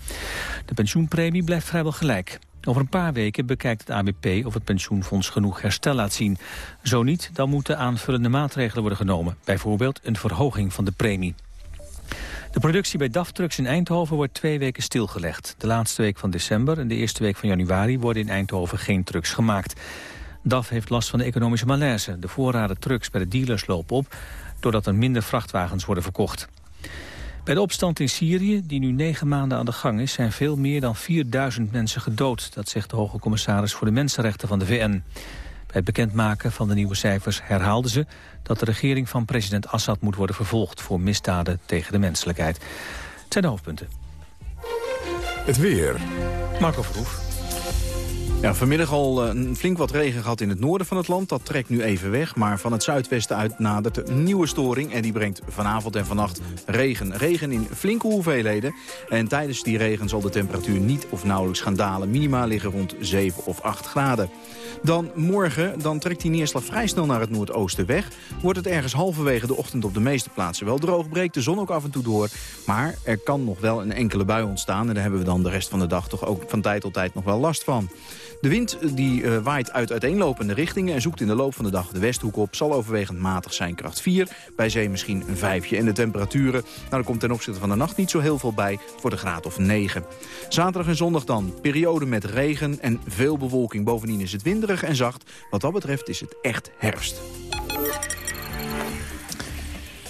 De pensioenpremie blijft vrijwel gelijk. Over een paar weken bekijkt het ABP of het pensioenfonds genoeg herstel laat zien. Zo niet, dan moeten aanvullende maatregelen worden genomen. Bijvoorbeeld een verhoging van de premie. De productie bij DAF Trucks in Eindhoven wordt twee weken stilgelegd. De laatste week van december en de eerste week van januari worden in Eindhoven geen trucks gemaakt. DAF heeft last van de economische malaise. De voorraden trucks bij de dealers lopen op, doordat er minder vrachtwagens worden verkocht. Bij de opstand in Syrië, die nu negen maanden aan de gang is... zijn veel meer dan 4000 mensen gedood. Dat zegt de hoge commissaris voor de Mensenrechten van de VN. Bij het bekendmaken van de nieuwe cijfers herhaalden ze... dat de regering van president Assad moet worden vervolgd... voor misdaden tegen de menselijkheid. Het zijn de hoofdpunten. Het weer. Marco Verhoef. Ja, vanmiddag al eh, een flink wat regen gehad in het noorden van het land. Dat trekt nu even weg, maar van het zuidwesten uit nadert een nieuwe storing. En die brengt vanavond en vannacht regen. Regen in flinke hoeveelheden. En tijdens die regen zal de temperatuur niet of nauwelijks gaan dalen. Minima liggen rond 7 of 8 graden. Dan morgen, dan trekt die neerslag vrij snel naar het noordoosten weg. Wordt het ergens halverwege de ochtend op de meeste plaatsen wel droog. Breekt de zon ook af en toe door. Maar er kan nog wel een enkele bui ontstaan. En daar hebben we dan de rest van de dag toch ook van tijd tot tijd nog wel last van. De wind die uh, waait uit uiteenlopende richtingen en zoekt in de loop van de dag de westhoek op. Zal overwegend matig zijn, kracht 4. Bij zee misschien een 5. En de temperaturen, nou, komt ten opzichte van de nacht niet zo heel veel bij. voor de graad of 9. Zaterdag en zondag dan, periode met regen en veel bewolking. Bovendien is het winderig en zacht. Wat dat betreft is het echt herfst.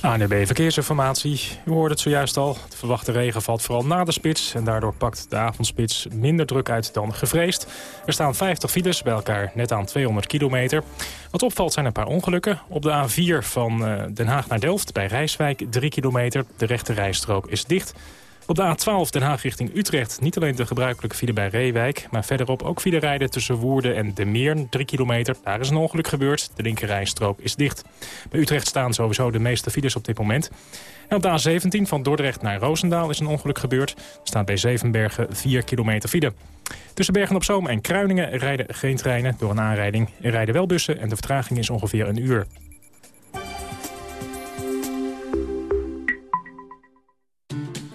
ANB Verkeersinformatie. U hoorde het zojuist al. De verwachte regen valt vooral na de spits. En daardoor pakt de avondspits minder druk uit dan gevreesd. Er staan 50 files, bij elkaar net aan 200 kilometer. Wat opvalt zijn een paar ongelukken. Op de A4 van eh, Den Haag naar Delft bij Rijswijk 3 kilometer. De rechte rijstrook is dicht. Op de A12 Den Haag richting Utrecht niet alleen de gebruikelijke file bij Reewijk... maar verderop ook file rijden tussen Woerden en De Meer, 3 kilometer. Daar is een ongeluk gebeurd. De linkerrijstrook is dicht. Bij Utrecht staan sowieso de meeste files op dit moment. En op de A17 van Dordrecht naar Roosendaal is een ongeluk gebeurd. Er staat bij Zevenbergen 4 kilometer file. Tussen Bergen op Zoom en Kruiningen rijden geen treinen door een aanrijding. Er rijden wel bussen en de vertraging is ongeveer een uur.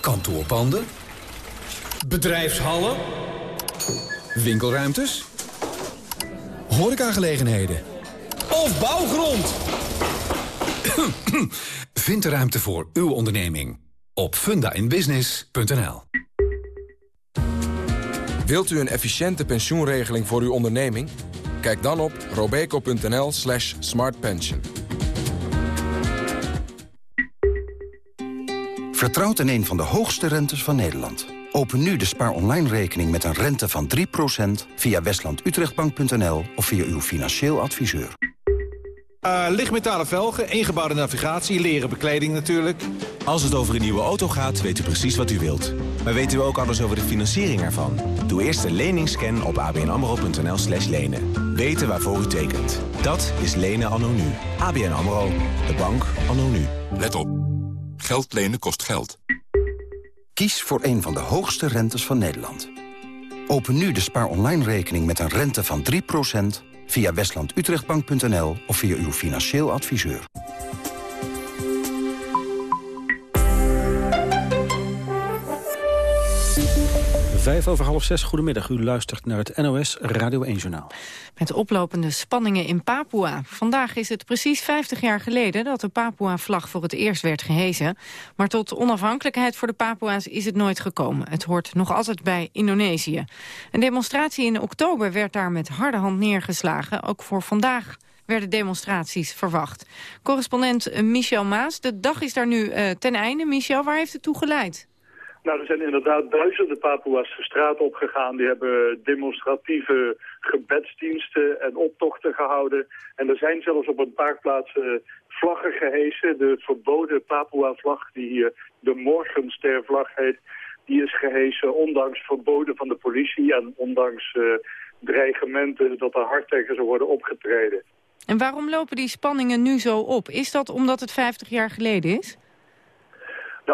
Kantoorpanden. Bedrijfshallen. Winkelruimtes. Horecagelegenheden. Of bouwgrond. Vind de ruimte voor uw onderneming op fundainbusiness.nl. Wilt u een efficiënte pensioenregeling voor uw onderneming? Kijk dan op robeco.nl slash smartpension. Vertrouwt in een van de hoogste rentes van Nederland. Open nu de spaar online rekening met een rente van 3% via westlandutrechtbank.nl of via uw financieel adviseur. Uh, lichtmetalen velgen, ingebouwde navigatie, leren bekleding natuurlijk. Als het over een nieuwe auto gaat, weet u precies wat u wilt. Maar weten we ook alles over de financiering ervan? Doe eerst de leningsscan op abnamro.nl slash lenen. Weten waarvoor u tekent. Dat is lenen anno nu. ABN AMRO. De bank anno nu. Let op. Geld lenen kost geld. Kies voor een van de hoogste rentes van Nederland. Open nu de spaar online rekening met een rente van 3% via westlandutrechtbank.nl of via uw financieel adviseur. Vijf over half zes, goedemiddag. U luistert naar het NOS Radio 1-journaal. Met oplopende spanningen in Papua. Vandaag is het precies 50 jaar geleden dat de Papua-vlag voor het eerst werd gehezen. Maar tot onafhankelijkheid voor de Papua's is het nooit gekomen. Het hoort nog altijd bij Indonesië. Een demonstratie in oktober werd daar met harde hand neergeslagen. Ook voor vandaag werden demonstraties verwacht. Correspondent Michel Maas, de dag is daar nu uh, ten einde. Michel, waar heeft het toe geleid? Nou, er zijn inderdaad duizenden Papua's de straat opgegaan. Die hebben demonstratieve gebedsdiensten en optochten gehouden. En er zijn zelfs op een paar plaatsen vlaggen gehesen. De verboden Papua-vlag, die hier de Morgenster-vlag heet... die is gehesen ondanks verboden van de politie... en ondanks uh, dreigementen dat er hard tegen zou worden opgetreden. En waarom lopen die spanningen nu zo op? Is dat omdat het 50 jaar geleden is?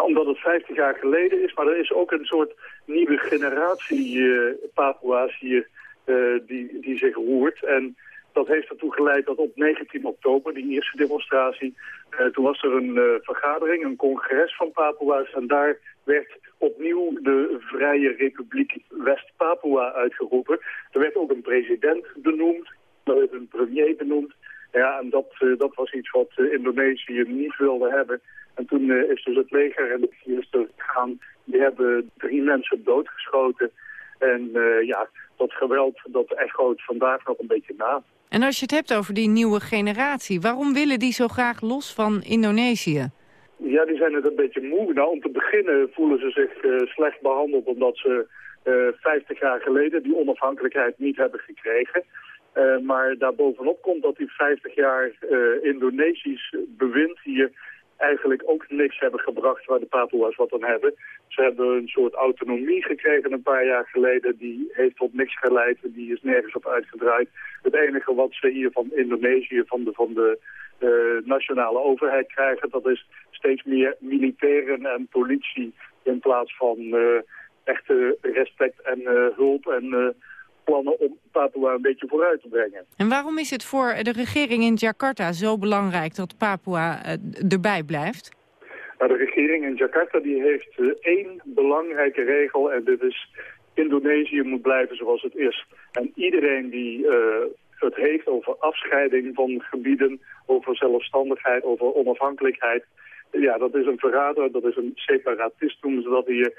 Omdat het 50 jaar geleden is, maar er is ook een soort nieuwe generatie uh, Papua's hier uh, die, die zich roert. En dat heeft ertoe geleid dat op 19 oktober, die eerste demonstratie, uh, toen was er een vergadering, een congres van Papua's. En daar werd opnieuw de Vrije Republiek West-Papua uitgeroepen. Er werd ook een president benoemd, er werd een premier benoemd. Ja, en dat, dat was iets wat Indonesië niet wilde hebben. En toen uh, is dus het leger en de officiers gegaan. Die hebben drie mensen doodgeschoten. En uh, ja, dat geweld dat echoot vandaag nog een beetje na. En als je het hebt over die nieuwe generatie... waarom willen die zo graag los van Indonesië? Ja, die zijn het een beetje moe. Nou, om te beginnen voelen ze zich uh, slecht behandeld... omdat ze 50 jaar geleden die onafhankelijkheid niet hebben gekregen... Uh, maar daarbovenop komt dat die 50 jaar uh, Indonesisch bewind hier eigenlijk ook niks hebben gebracht waar de Papua's wat aan hebben. Ze hebben een soort autonomie gekregen een paar jaar geleden. Die heeft tot niks geleid en die is nergens op uitgedraaid. Het enige wat ze hier van Indonesië, van de, van de uh, nationale overheid krijgen... dat is steeds meer militairen en politie in plaats van uh, echte respect en uh, hulp en plannen om Papua een beetje vooruit te brengen. En waarom is het voor de regering in Jakarta zo belangrijk dat Papua uh, erbij blijft? Nou, de regering in Jakarta die heeft uh, één belangrijke regel en dit is Indonesië moet blijven zoals het is. En iedereen die uh, het heeft over afscheiding van gebieden, over zelfstandigheid, over onafhankelijkheid, ja, dat is een verrader, dat is een separatist noemen ze dat hier.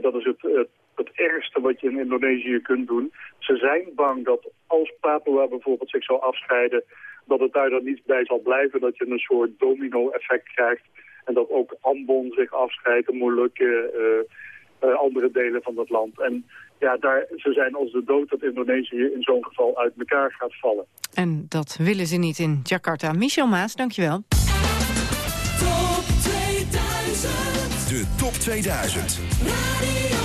dat is het, het het ergste wat je in Indonesië kunt doen. Ze zijn bang dat als Papua bijvoorbeeld zich zou afscheiden... dat het daar dan niet bij zal blijven, dat je een soort domino-effect krijgt... en dat ook Ambon zich afscheidt, de moeilijke uh, uh, andere delen van het land. En ja, daar, ze zijn als de dood dat Indonesië in zo'n geval uit elkaar gaat vallen. En dat willen ze niet in Jakarta. Michel Maas, dankjewel. Top 2000. De Top 2000. Radio 2.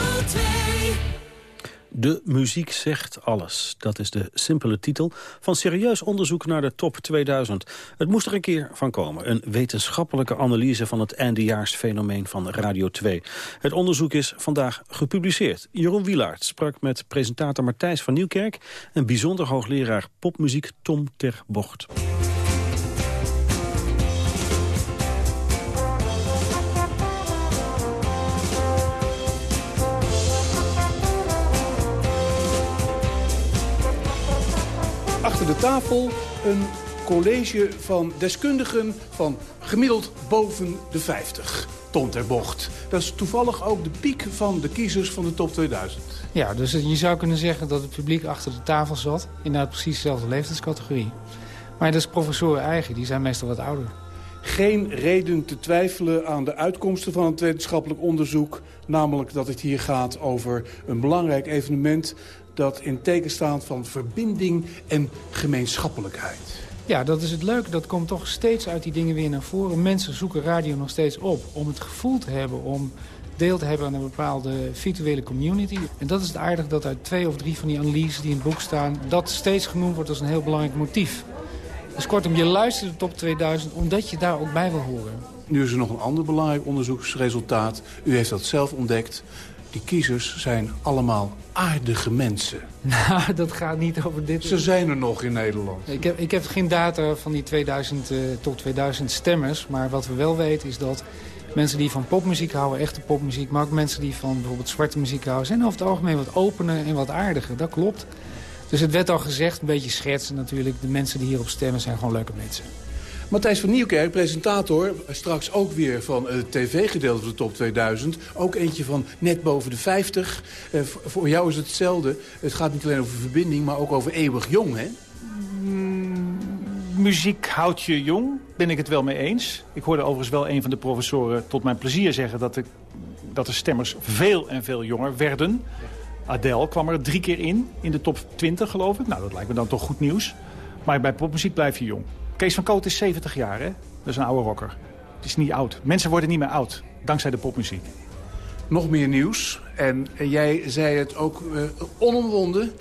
De muziek zegt alles. Dat is de simpele titel van serieus onderzoek naar de top 2000. Het moest er een keer van komen. Een wetenschappelijke analyse van het eindejaarsfenomeen van Radio 2. Het onderzoek is vandaag gepubliceerd. Jeroen Wielaert sprak met presentator Martijs van Nieuwkerk... en bijzonder hoogleraar popmuziek Tom Ter achter de tafel een college van deskundigen van gemiddeld boven de 50. Tom ter bocht. Dat is toevallig ook de piek van de kiezers van de top 2000. Ja, dus je zou kunnen zeggen dat het publiek achter de tafel zat. Inderdaad precies dezelfde leeftijdscategorie. Maar dat is professoren eigen, die zijn meestal wat ouder. Geen reden te twijfelen aan de uitkomsten van het wetenschappelijk onderzoek. Namelijk dat het hier gaat over een belangrijk evenement dat in teken staat van verbinding en gemeenschappelijkheid. Ja, dat is het leuke. Dat komt toch steeds uit die dingen weer naar voren. Mensen zoeken radio nog steeds op om het gevoel te hebben... om deel te hebben aan een bepaalde virtuele community. En dat is het aardig dat uit twee of drie van die analyses die in het boek staan... dat steeds genoemd wordt als een heel belangrijk motief. Dus kortom, je luistert de top 2000 omdat je daar ook bij wil horen. Nu is er nog een ander belangrijk onderzoeksresultaat. U heeft dat zelf ontdekt die kiezers zijn allemaal aardige mensen. Nou, dat gaat niet over dit. Ze zijn er nog in Nederland. Ik heb, ik heb geen data van die 2000, uh, tot 2000 stemmers. Maar wat we wel weten is dat mensen die van popmuziek houden, echte popmuziek... maar ook mensen die van bijvoorbeeld zwarte muziek houden... zijn over het algemeen wat opener en wat aardiger. Dat klopt. Dus het werd al gezegd, een beetje schetsen natuurlijk. De mensen die hierop stemmen zijn gewoon leuke mensen. Matthijs van Nieuwkerk, presentator, straks ook weer van het tv-gedeelte van de top 2000. Ook eentje van net boven de 50. Uh, voor jou is het hetzelfde. Het gaat niet alleen over verbinding, maar ook over eeuwig jong, hè? Mm, muziek houdt je jong, ben ik het wel mee eens. Ik hoorde overigens wel een van de professoren tot mijn plezier zeggen... dat de, dat de stemmers veel en veel jonger werden. Adele kwam er drie keer in, in de top 20 geloof ik. Nou, dat lijkt me dan toch goed nieuws. Maar bij popmuziek blijf je jong. Kees van Koot is 70 jaar, hè? Dat is een oude rocker. Het is niet oud. Mensen worden niet meer oud, dankzij de popmuziek. Nog meer nieuws. En jij zei het ook uh, onomwonden.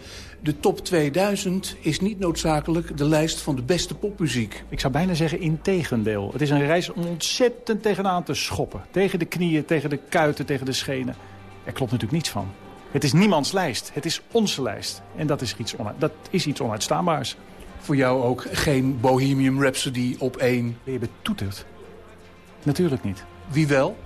De top 2000 is niet noodzakelijk de lijst van de beste popmuziek. Ik zou bijna zeggen in tegendeel. Het is een reis om ontzettend tegenaan te schoppen. Tegen de knieën, tegen de kuiten, tegen de schenen. Er klopt natuurlijk niets van. Het is niemands lijst. Het is onze lijst. En dat is iets, dat is iets onuitstaanbaars. Voor jou ook geen Bohemian Rhapsody op één? Ben je betoeterd? Natuurlijk niet. Wie wel?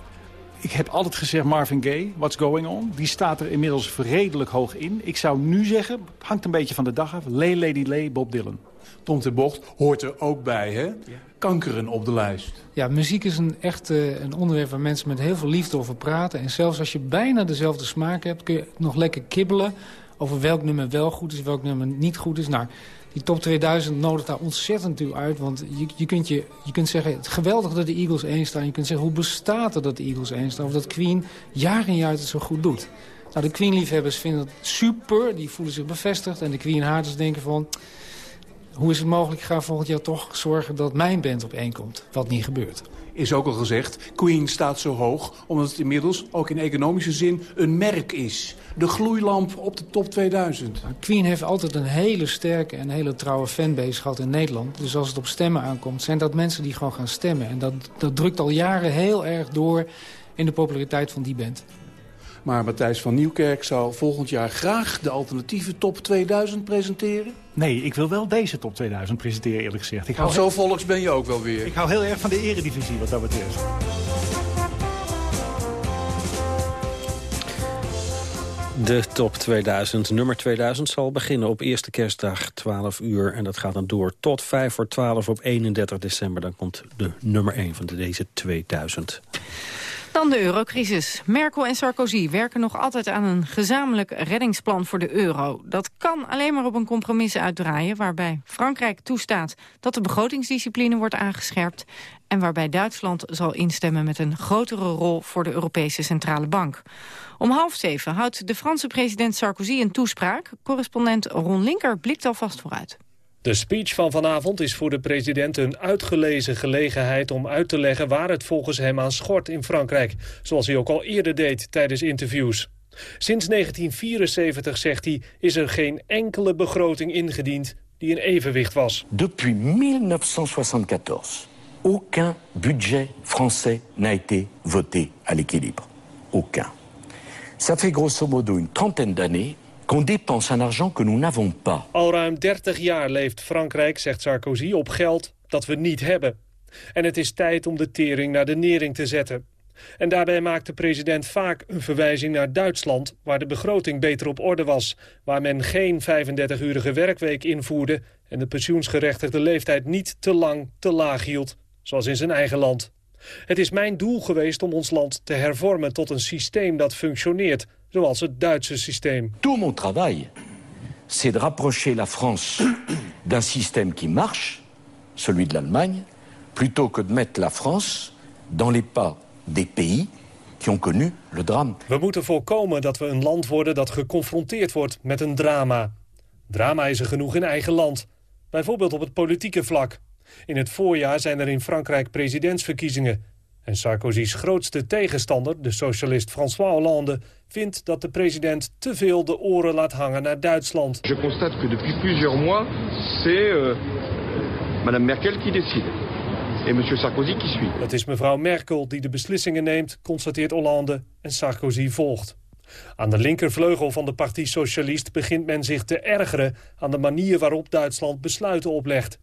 Ik heb altijd gezegd Marvin Gaye, What's Going On. Die staat er inmiddels redelijk hoog in. Ik zou nu zeggen, hangt een beetje van de dag af... Lay Lady Lay, Bob Dylan. Tom de Bocht hoort er ook bij, hè? Kankeren op de lijst. Ja, muziek is een echt uh, een onderwerp waar mensen met heel veel liefde over praten. En zelfs als je bijna dezelfde smaak hebt... kun je nog lekker kibbelen over welk nummer wel goed is... welk nummer niet goed is. Nou, die top 2000 nodigt daar ontzettend toe uit. Want je, je, kunt, je, je kunt zeggen, het geweldig dat de Eagles 1 staan. Je kunt zeggen, hoe bestaat het dat de Eagles 1 staan? Of dat Queen jaar in jaar het zo goed doet. Nou, de Queen-liefhebbers vinden het super. Die voelen zich bevestigd. En de Queen-haters denken van... Hoe is het mogelijk? Ik ga volgend jaar toch zorgen dat mijn band op één komt. Wat niet gebeurt is ook al gezegd. Queen staat zo hoog omdat het inmiddels ook in economische zin een merk is. De gloeilamp op de top 2000. Queen heeft altijd een hele sterke en hele trouwe fanbase gehad in Nederland. Dus als het op stemmen aankomt, zijn dat mensen die gewoon gaan stemmen. En dat, dat drukt al jaren heel erg door in de populariteit van die band. Maar Matthijs van Nieuwkerk zou volgend jaar graag de alternatieve top 2000 presenteren? Nee, ik wil wel deze top 2000 presenteren eerlijk gezegd. Ik hou zo volks ben je ook wel weer. Ik hou heel erg van de eredivisie wat dat betreft. De top 2000, nummer 2000, zal beginnen op eerste kerstdag 12 uur. En dat gaat dan door tot 5 voor 12 op 31 december. Dan komt de nummer 1 van deze 2000. Dan de eurocrisis. Merkel en Sarkozy werken nog altijd aan een gezamenlijk reddingsplan voor de euro. Dat kan alleen maar op een compromis uitdraaien... waarbij Frankrijk toestaat dat de begrotingsdiscipline wordt aangescherpt... en waarbij Duitsland zal instemmen met een grotere rol voor de Europese Centrale Bank. Om half zeven houdt de Franse president Sarkozy een toespraak. Correspondent Ron Linker blikt alvast vooruit. De speech van vanavond is voor de president een uitgelezen gelegenheid om uit te leggen waar het volgens hem aan schort in Frankrijk, zoals hij ook al eerder deed tijdens interviews. Sinds 1974, zegt hij, is er geen enkele begroting ingediend die in evenwicht was. Depuis 1974, aucun budget français n'a été voté à l'équilibre. Aucun. Ça fait grosso modo une trentaine d'années qu'on dépense un argent que nous n'avons pas. Al ruim 30 jaar leeft Frankrijk, zegt Sarkozy, op geld dat we niet hebben. En het is tijd om de tering naar de nering te zetten. En daarbij maakt de president vaak een verwijzing naar Duitsland... waar de begroting beter op orde was. Waar men geen 35-urige werkweek invoerde... en de pensioensgerechtigde leeftijd niet te lang te laag hield. Zoals in zijn eigen land. Het is mijn doel geweest om ons land te hervormen tot een systeem dat functioneert zoals het Duitse systeem. Tout mon travail, c'est de rapprocher la France d'un système qui marche, celui de l'Allemagne, plutôt que de mettre la France dans les pas des pays qui ont connu le drame. We moeten voorkomen dat we een land worden dat geconfronteerd wordt met een drama. Drama is er genoeg in eigen land. Bijvoorbeeld op het politieke vlak. In het voorjaar zijn er in Frankrijk presidentsverkiezingen. En Sarkozy's grootste tegenstander, de socialist François Hollande... vindt dat de president te veel de oren laat hangen naar Duitsland. Je constate que depuis plusieurs mois, c'est euh, madame Merkel qui décide. En monsieur Sarkozy qui suit. Het is mevrouw Merkel die de beslissingen neemt, constateert Hollande... en Sarkozy volgt. Aan de linkervleugel van de Partie Socialist begint men zich te ergeren... aan de manier waarop Duitsland besluiten oplegt.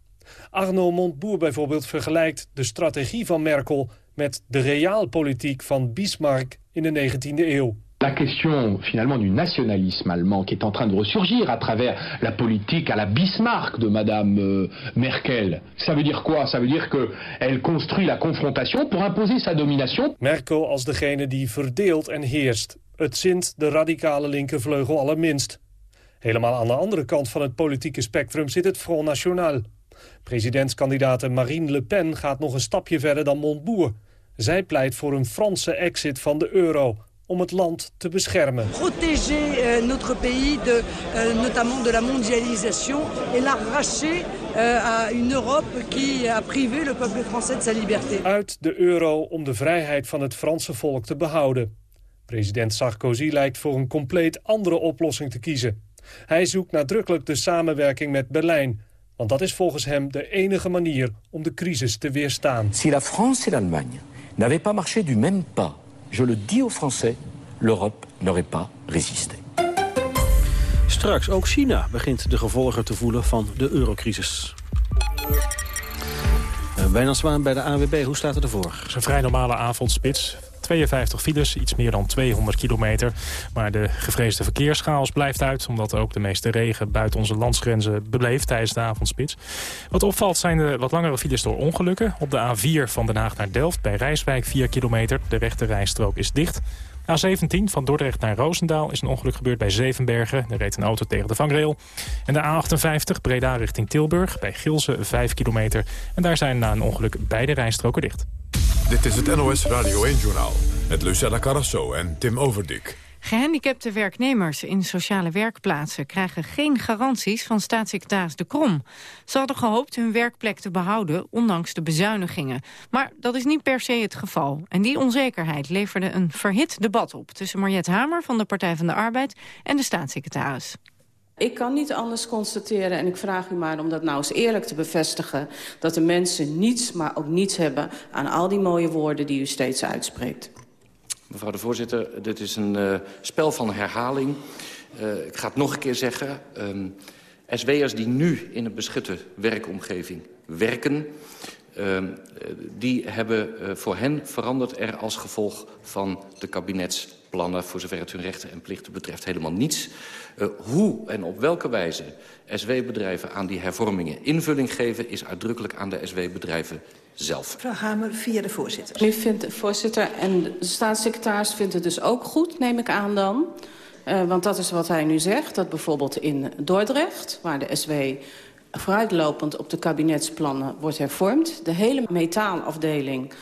Arno Montboer bijvoorbeeld vergelijkt de strategie van Merkel... met de realpolitiek van Bismarck in de 19e eeuw. La question finalement du nationalisme allemand qui est en train de ressurgir à travers la politique à la Bismarck de Madame euh, Merkel. Ça veut dire quoi Ça veut dire qu'elle construit la confrontation pour imposer sa domination. Merkel als degene die verdeelt en heerst. Het zint de radicale linkervleugel allerminst. Helemaal aan de andere kant van het politieke spectrum zit het Front National. Presidentskandidaat Marine Le Pen gaat nog een stapje verder dan Montbourg. Zij pleit voor een Franse exit van de euro om het land te beschermen. protéger euh, notre pays de, euh, notamment de la mondialisation et l'arracher euh, à une Europe qui a privé le peuple français de sa liberté. Uit de euro om de vrijheid van het Franse volk te behouden. President Sarkozy lijkt voor een compleet andere oplossing te kiezen. Hij zoekt nadrukkelijk de samenwerking met Berlijn. Want dat is volgens hem de enige manier om de crisis te weerstaan. Si la France et l'Allemagne n'avaient pas marché du même pas, je le dis aux Français, l'Europe n'aurait pas résisté. Straks ook China begint de gevolgen te voelen van de eurocrisis. Wijnand Zwaan bij de AWB, hoe staat het ervoor? Het is een vrij normale avondspits. 52 files, iets meer dan 200 kilometer. Maar de gevreesde verkeerschaos blijft uit... omdat ook de meeste regen buiten onze landsgrenzen beleeft tijdens de avondspits. Wat opvalt zijn de wat langere files door ongelukken. Op de A4 van Den Haag naar Delft bij Rijswijk 4 kilometer. De rechte rijstrook is dicht. A17 van Dordrecht naar Roosendaal is een ongeluk gebeurd bij Zevenbergen. Er reed een auto tegen de vangrail. En de A58 Breda richting Tilburg bij Gilze 5 kilometer. En daar zijn na een ongeluk beide rijstroken dicht. Dit is het NOS Radio 1-journaal met Lucella Carrasso en Tim Overdik. Gehandicapte werknemers in sociale werkplaatsen krijgen geen garanties van staatssecretaris De Krom. Ze hadden gehoopt hun werkplek te behouden, ondanks de bezuinigingen. Maar dat is niet per se het geval. En die onzekerheid leverde een verhit debat op tussen Mariette Hamer van de Partij van de Arbeid en de staatssecretaris. Ik kan niet anders constateren, en ik vraag u maar om dat nou eens eerlijk te bevestigen... dat de mensen niets, maar ook niets hebben aan al die mooie woorden die u steeds uitspreekt. Mevrouw de voorzitter, dit is een uh, spel van herhaling. Uh, ik ga het nog een keer zeggen. Um, SW'ers die nu in een beschutte werkomgeving werken... Uh, die hebben voor hen veranderd er als gevolg van de kabinetsplannen... voor zover het hun rechten en plichten betreft helemaal niets. Uh, hoe en op welke wijze SW-bedrijven aan die hervormingen invulling geven... is uitdrukkelijk aan de SW-bedrijven zelf. Mevrouw Hamer, via de voorzitter. U vindt, voorzitter, en de staatssecretaris vindt het dus ook goed, neem ik aan dan... Uh, want dat is wat hij nu zegt, dat bijvoorbeeld in Dordrecht... waar de SW vooruitlopend op de kabinetsplannen wordt hervormd... de hele metaalafdeling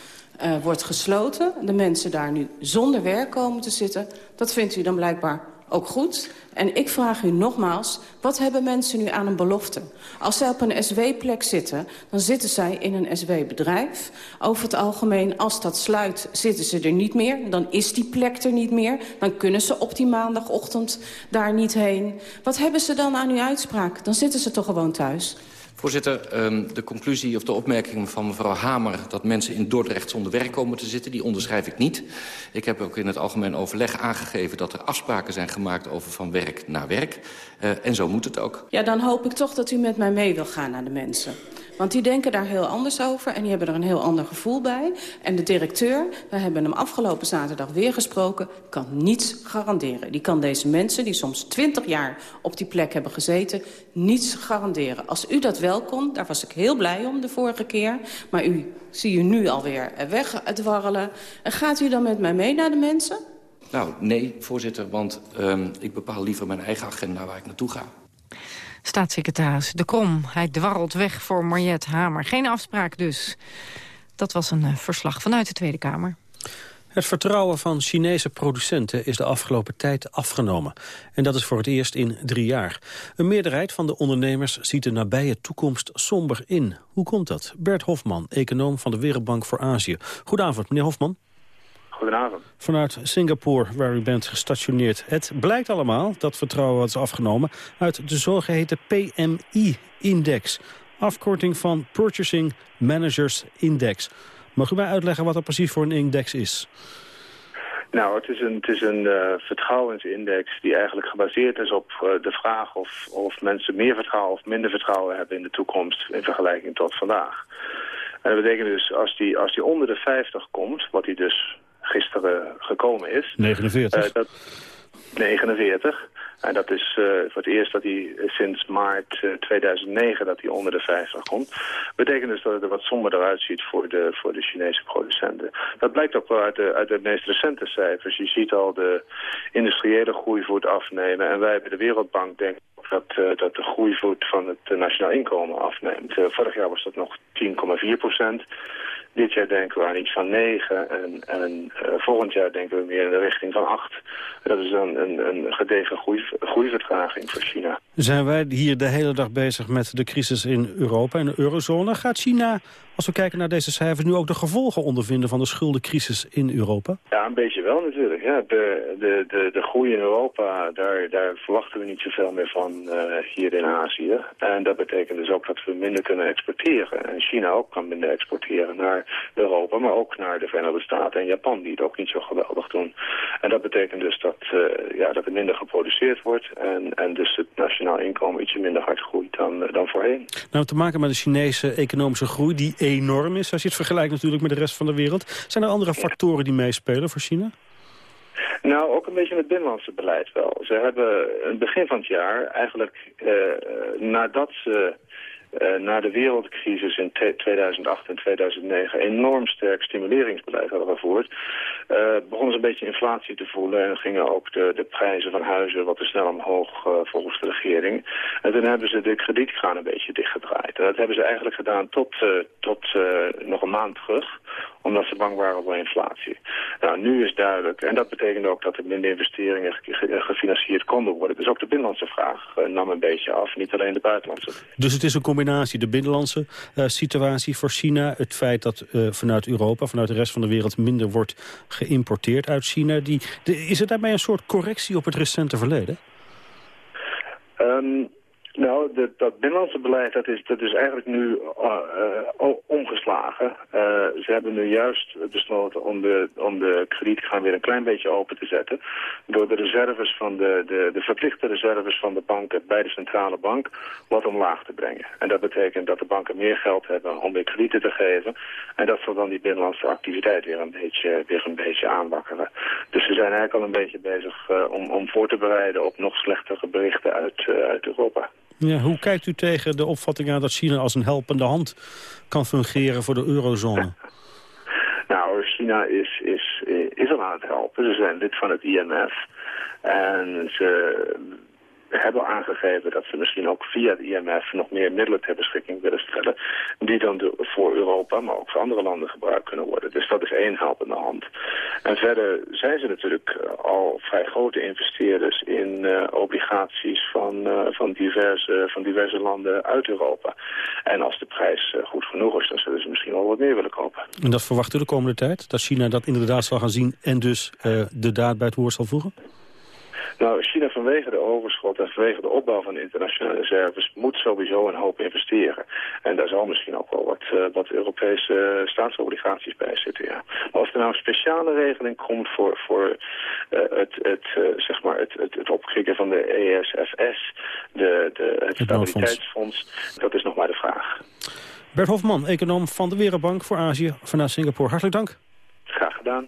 uh, wordt gesloten. De mensen daar nu zonder werk komen te zitten. Dat vindt u dan blijkbaar ook goed. En ik vraag u nogmaals, wat hebben mensen nu aan een belofte? Als zij op een SW-plek zitten, dan zitten zij in een SW-bedrijf. Over het algemeen, als dat sluit, zitten ze er niet meer. Dan is die plek er niet meer. Dan kunnen ze op die maandagochtend daar niet heen. Wat hebben ze dan aan uw uitspraak? Dan zitten ze toch gewoon thuis. Voorzitter, um, de conclusie of de opmerking van mevrouw Hamer... dat mensen in Dordrecht zonder werk komen te zitten, die onderschrijf ik niet. Ik heb ook in het algemeen overleg aangegeven... dat er afspraken zijn gemaakt over van werk naar werk. Uh, en zo moet het ook. Ja, dan hoop ik toch dat u met mij mee wil gaan naar de mensen. Want die denken daar heel anders over en die hebben er een heel ander gevoel bij. En de directeur, we hebben hem afgelopen zaterdag weer gesproken... kan niets garanderen. Die kan deze mensen, die soms twintig jaar op die plek hebben gezeten... niets garanderen. Als u dat wel kon, daar was ik heel blij om de vorige keer... maar u zie u nu alweer wegdwarrelen. Gaat u dan met mij mee naar de mensen? Nou, nee, voorzitter, want um, ik bepaal liever mijn eigen agenda waar ik naartoe ga. Staatssecretaris De Krom, hij dwarrelt weg voor Mariette Hamer. Geen afspraak dus. Dat was een uh, verslag vanuit de Tweede Kamer. Het vertrouwen van Chinese producenten is de afgelopen tijd afgenomen. En dat is voor het eerst in drie jaar. Een meerderheid van de ondernemers ziet de nabije toekomst somber in. Hoe komt dat? Bert Hofman, econoom van de Wereldbank voor Azië. Goedenavond, meneer Hofman. Goedenavond. Vanuit Singapore, waar u bent gestationeerd. Het blijkt allemaal, dat vertrouwen wat is afgenomen... uit de zogeheten PMI-index. Afkorting van Purchasing Managers Index. Mag u mij uitleggen wat dat precies voor een index is? Nou, het is een, het is een uh, vertrouwensindex die eigenlijk gebaseerd is op uh, de vraag of, of mensen meer vertrouwen of minder vertrouwen hebben in de toekomst in vergelijking tot vandaag. En dat betekent dus als die, als die onder de 50 komt, wat die dus gisteren gekomen is. 49. Uh, dat, 49. En dat is uh, voor het eerst dat hij sinds maart uh, 2009 dat hij onder de 50 komt. Betekent dus dat het er wat somberder uitziet voor de, voor de Chinese producenten. Dat blijkt ook wel uit de, uit de meest recente cijfers. Je ziet al de industriële groeivoet afnemen. En wij bij de Wereldbank denken dat, uh, dat de groeivoet van het nationaal inkomen afneemt. vorig jaar was dat nog 10,4 procent. Dit jaar denken we aan iets van 9 en, en uh, volgend jaar denken we meer in de richting van 8. Dat is dan een, een gedegen groei, groeivertraging voor China. Zijn wij hier de hele dag bezig met de crisis in Europa en de eurozone? Gaat China, als we kijken naar deze cijfers, nu ook de gevolgen ondervinden van de schuldencrisis in Europa? Ja, een beetje wel natuurlijk. Ja, de, de, de, de groei in Europa, daar, daar verwachten we niet zoveel meer van uh, hier in Azië. En dat betekent dus ook dat we minder kunnen exporteren. En China ook kan minder exporteren naar Europa, maar ook naar de Verenigde Staten en Japan, die het ook niet zo geweldig doen. En dat betekent dus dat, uh, ja, dat er minder geproduceerd wordt en, en dus het nationaal inkomen ietsje minder hard groeit dan, uh, dan voorheen. Nou, te maken met de Chinese economische groei, die enorm is, als je het vergelijkt natuurlijk met de rest van de wereld. Zijn er andere factoren die meespelen voor China? Nou, ook een beetje met het binnenlandse beleid wel. Ze hebben in het begin van het jaar eigenlijk uh, nadat ze na de wereldcrisis in 2008 en 2009 enorm sterk stimuleringsbeleid hadden gevoerd, uh, begonnen ze een beetje inflatie te voelen en gingen ook de, de prijzen van huizen wat te snel omhoog uh, volgens de regering. En toen hebben ze de kredietkraan een beetje dichtgedraaid. En dat hebben ze eigenlijk gedaan tot, tot nog een maand terug, omdat ze bang waren voor inflatie. Nou, nu is duidelijk, en dat betekent ook dat er minder investeringen gefinancierd konden worden. Dus ook de binnenlandse vraag nam een beetje af, niet alleen de buitenlandse. Dus het is een combinatie, de binnenlandse uh, situatie voor China... het feit dat uh, vanuit Europa, vanuit de rest van de wereld... minder wordt geïmporteerd uit China. Die, de, is het daarmee een soort correctie op het recente verleden? Um, nou, de, dat binnenlandse beleid dat is, dat is eigenlijk nu uh, uh, omgeslagen. Uh, ze hebben nu juist besloten om de, om de kredietgaan weer een klein beetje open te zetten. Door de reserves van de, de, de verplichte reserves van de banken bij de centrale bank wat omlaag te brengen. En dat betekent dat de banken meer geld hebben om weer kredieten te geven. En dat zal dan die binnenlandse activiteit weer een beetje, weer een beetje aanwakkeren. Dus ze zijn eigenlijk al een beetje bezig om, om voor te bereiden op nog slechtere berichten uit, uit Europa. Ja, hoe kijkt u tegen de opvatting aan dat China als een helpende hand kan fungeren voor de eurozone? Nou, China is, is, is al aan het helpen. Ze zijn lid van het IMF. En ze hebben aangegeven dat ze misschien ook via het IMF nog meer middelen ter beschikking willen stellen. Die dan voor Europa, maar ook voor andere landen gebruikt kunnen worden. Dus dat is één helpende hand. En verder zijn ze natuurlijk al vrij grote investeerders in uh, obligaties van, uh, van, diverse, van diverse landen uit Europa. En als de prijs goed genoeg is, dan zullen ze misschien wel wat meer willen kopen. En dat verwacht u de komende tijd? Dat China dat inderdaad zal gaan zien en dus de daad bij het woord zal voegen? Nou, China vanwege de overschot en vanwege de opbouw van de internationale reserves moet sowieso een hoop investeren. En daar zal misschien ook wel wat, uh, wat Europese uh, staatsobligaties bij zitten, ja. Maar als er nou een speciale regeling komt voor, voor uh, het, het, zeg maar het, het, het opkrikken van de ESFS, de, de, het, het stabiliteitsfonds, dat is nog maar de vraag. Bert Hofman, econoom van de Wereldbank voor Azië vanuit Singapore. Hartelijk dank. Graag gedaan.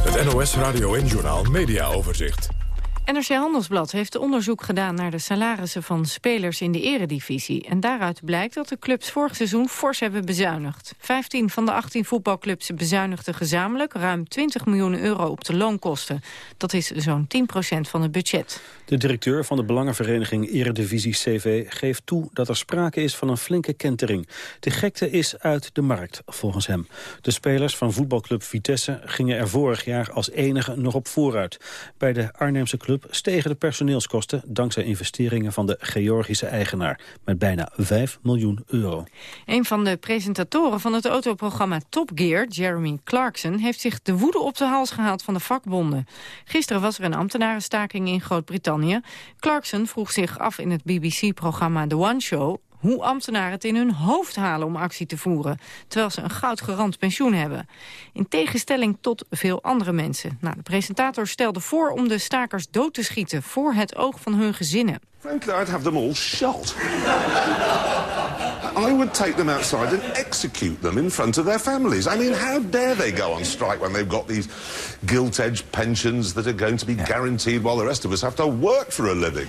Het NOS Radio en Journaal Media Overzicht. NRC Handelsblad heeft onderzoek gedaan naar de salarissen van spelers in de eredivisie. En daaruit blijkt dat de clubs vorig seizoen fors hebben bezuinigd. 15 van de 18 voetbalclubs bezuinigden gezamenlijk ruim 20 miljoen euro op de loonkosten. Dat is zo'n 10% van het budget. De directeur van de belangenvereniging Eredivisie CV geeft toe dat er sprake is van een flinke kentering. De gekte is uit de markt, volgens hem. De spelers van voetbalclub Vitesse gingen er vorig jaar als enige nog op vooruit. Bij de Arnhemse club stegen de personeelskosten dankzij investeringen van de Georgische eigenaar met bijna 5 miljoen euro. Een van de presentatoren van het autoprogramma Top Gear, Jeremy Clarkson, heeft zich de woede op de hals gehaald van de vakbonden. Gisteren was er een ambtenarenstaking in Groot-Brittannië. Clarkson vroeg zich af in het BBC-programma The One Show hoe ambtenaren het in hun hoofd halen om actie te voeren, terwijl ze een goudgerand pensioen hebben. In tegenstelling tot veel andere mensen. Nou, de presentator stelde voor om de stakers dood te schieten voor het oog van hun gezinnen. Have them all. I would take them outside and execute them in front of their families. I mean, how dare they go on strike when they've got these gilt-edged pensions that are going to be guaranteed while the rest of us have to work for a living?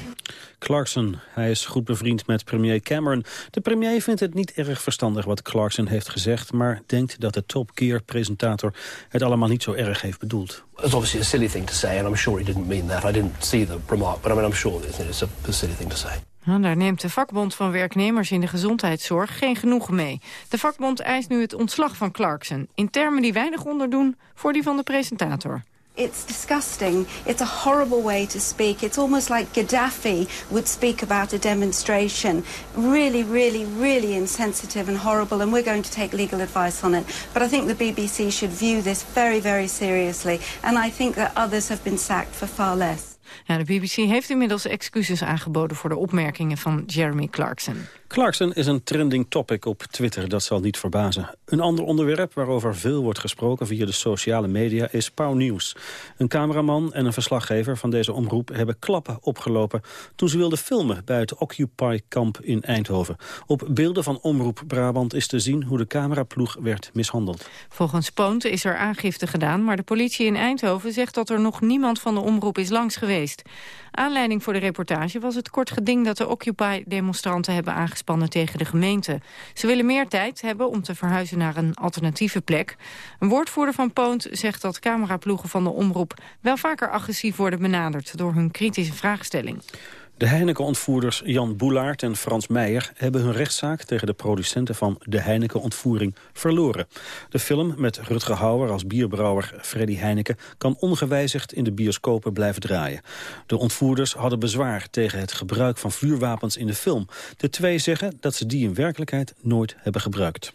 Clarkson, hij is goed bevriend met premier Cameron. De premier vindt het niet erg verstandig wat Clarkson heeft gezegd... maar denkt dat de Top Gear-presentator het allemaal niet zo erg heeft bedoeld. It's obviously a silly thing to say, and I'm sure he didn't mean that. I didn't see the remark, but I mean, I'm sure it's a, a silly thing to say. Daar neemt de vakbond van werknemers in de gezondheidszorg geen genoegen mee. De vakbond eist nu het ontslag van Clarkson... in termen die weinig onderdoen voor die van de presentator. It's disgusting. It's a horrible way to speak. It's almost like Gaddafi would speak about a demonstration. Really, really, really insensitive and horrible, and we're going to take legal advice on it. But I think the BBC should view this very, very seriously. And I think that others have been sacked for far less. Ja, de BBC heeft inmiddels excuses aangeboden voor de opmerkingen van Jeremy Clarkson. Clarkson is een trending topic op Twitter, dat zal niet verbazen. Een ander onderwerp waarover veel wordt gesproken via de sociale media is Pauw Nieuws. Een cameraman en een verslaggever van deze omroep hebben klappen opgelopen... toen ze wilden filmen bij het Occupy-kamp in Eindhoven. Op beelden van Omroep Brabant is te zien hoe de cameraploeg werd mishandeld. Volgens Poont is er aangifte gedaan, maar de politie in Eindhoven zegt dat er nog niemand van de omroep is langs geweest. Aanleiding voor de reportage was het kort geding dat de Occupy-demonstranten hebben aangespannen tegen de gemeente. Ze willen meer tijd hebben om te verhuizen naar een alternatieve plek. Een woordvoerder van Poont zegt dat cameraploegen van de omroep wel vaker agressief worden benaderd door hun kritische vraagstelling. De Heineken-ontvoerders Jan Boelaert en Frans Meijer... hebben hun rechtszaak tegen de producenten van de Heineken-ontvoering verloren. De film met Rutger Hauer als bierbrouwer Freddy Heineken... kan ongewijzigd in de bioscopen blijven draaien. De ontvoerders hadden bezwaar tegen het gebruik van vuurwapens in de film. De twee zeggen dat ze die in werkelijkheid nooit hebben gebruikt.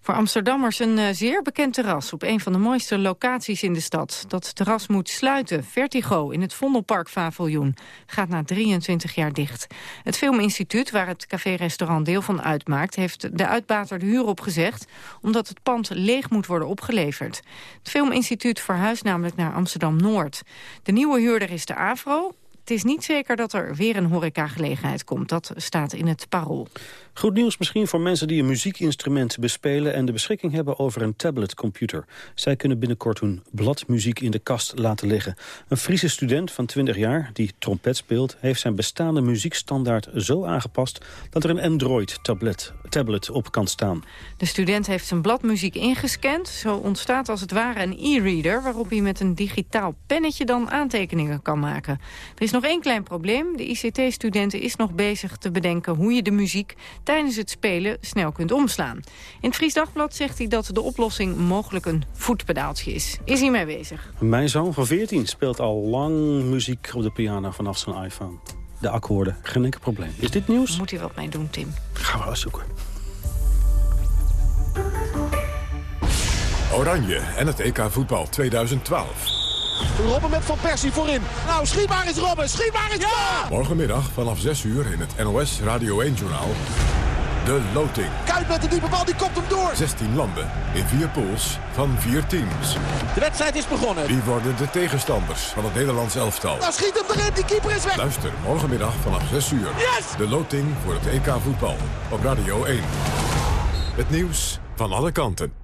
Voor Amsterdammers een uh, zeer bekend terras op een van de mooiste locaties in de stad. Dat terras moet sluiten. Vertigo in het Vondelpark Paviljoen gaat na 23 jaar dicht. Het Filminstituut, waar het café-restaurant deel van uitmaakt... heeft de uitbater de huur opgezegd... omdat het pand leeg moet worden opgeleverd. Het Filminstituut verhuist namelijk naar Amsterdam-Noord. De nieuwe huurder is de AVRO. Het is niet zeker dat er weer een horecagelegenheid komt. Dat staat in het parool. Goed nieuws misschien voor mensen die een muziekinstrument bespelen... en de beschikking hebben over een tabletcomputer. Zij kunnen binnenkort hun bladmuziek in de kast laten liggen. Een Friese student van 20 jaar, die trompet speelt... heeft zijn bestaande muziekstandaard zo aangepast... dat er een Android-tablet tablet op kan staan. De student heeft zijn bladmuziek ingescand. Zo ontstaat als het ware een e-reader... waarop hij met een digitaal pennetje dan aantekeningen kan maken. Er is nog één klein probleem. De ICT-studenten is nog bezig te bedenken hoe je de muziek tijdens het spelen snel kunt omslaan. In het Fries Dagblad zegt hij dat de oplossing mogelijk een voetpedaaltje is. Is hij mee bezig? Mijn zoon van 14 speelt al lang muziek op de piano vanaf zijn iPhone. De akkoorden, geen enkel probleem. Is dit nieuws? Moet hij wat mee doen, Tim? Gaan we uitzoeken. Oranje en het EK voetbal 2012. Robben met Van Persie voorin. Nou, schiet maar eens Robben, schiet maar eens! Ja! Morgenmiddag vanaf 6 uur in het NOS Radio 1-journaal. De loting. Kuit met de diepe bal, die komt hem door. 16 landen in vier pools van vier teams. De wedstrijd is begonnen. Wie worden de tegenstanders van het Nederlands elftal? Nou, schiet hem erin, die keeper is weg. Luister morgenmiddag vanaf 6 uur. Yes! De loting voor het EK voetbal op Radio 1. Het nieuws van alle kanten.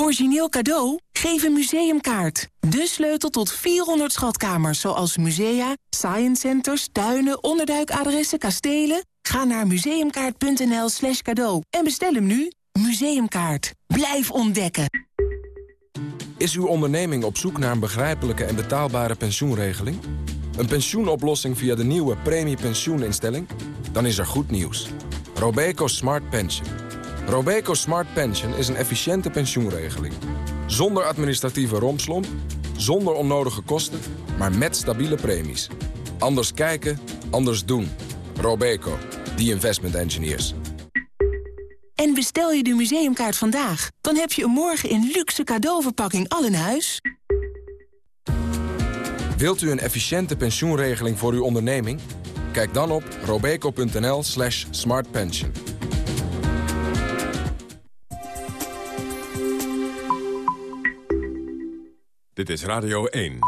Origineel cadeau? Geef een museumkaart. De sleutel tot 400 schatkamers, zoals musea, science centers, tuinen, onderduikadressen, kastelen. Ga naar museumkaart.nl slash cadeau en bestel hem nu. Museumkaart. Blijf ontdekken. Is uw onderneming op zoek naar een begrijpelijke en betaalbare pensioenregeling? Een pensioenoplossing via de nieuwe premiepensioeninstelling? Dan is er goed nieuws. Robeco Smart Pension. Robeco Smart Pension is een efficiënte pensioenregeling. Zonder administratieve rompslomp, zonder onnodige kosten, maar met stabiele premies. Anders kijken, anders doen. Robeco, the investment engineers. En bestel je de museumkaart vandaag, dan heb je hem morgen in luxe cadeauverpakking al in huis. Wilt u een efficiënte pensioenregeling voor uw onderneming? Kijk dan op robeco.nl slash smartpension. Dit is Radio 1.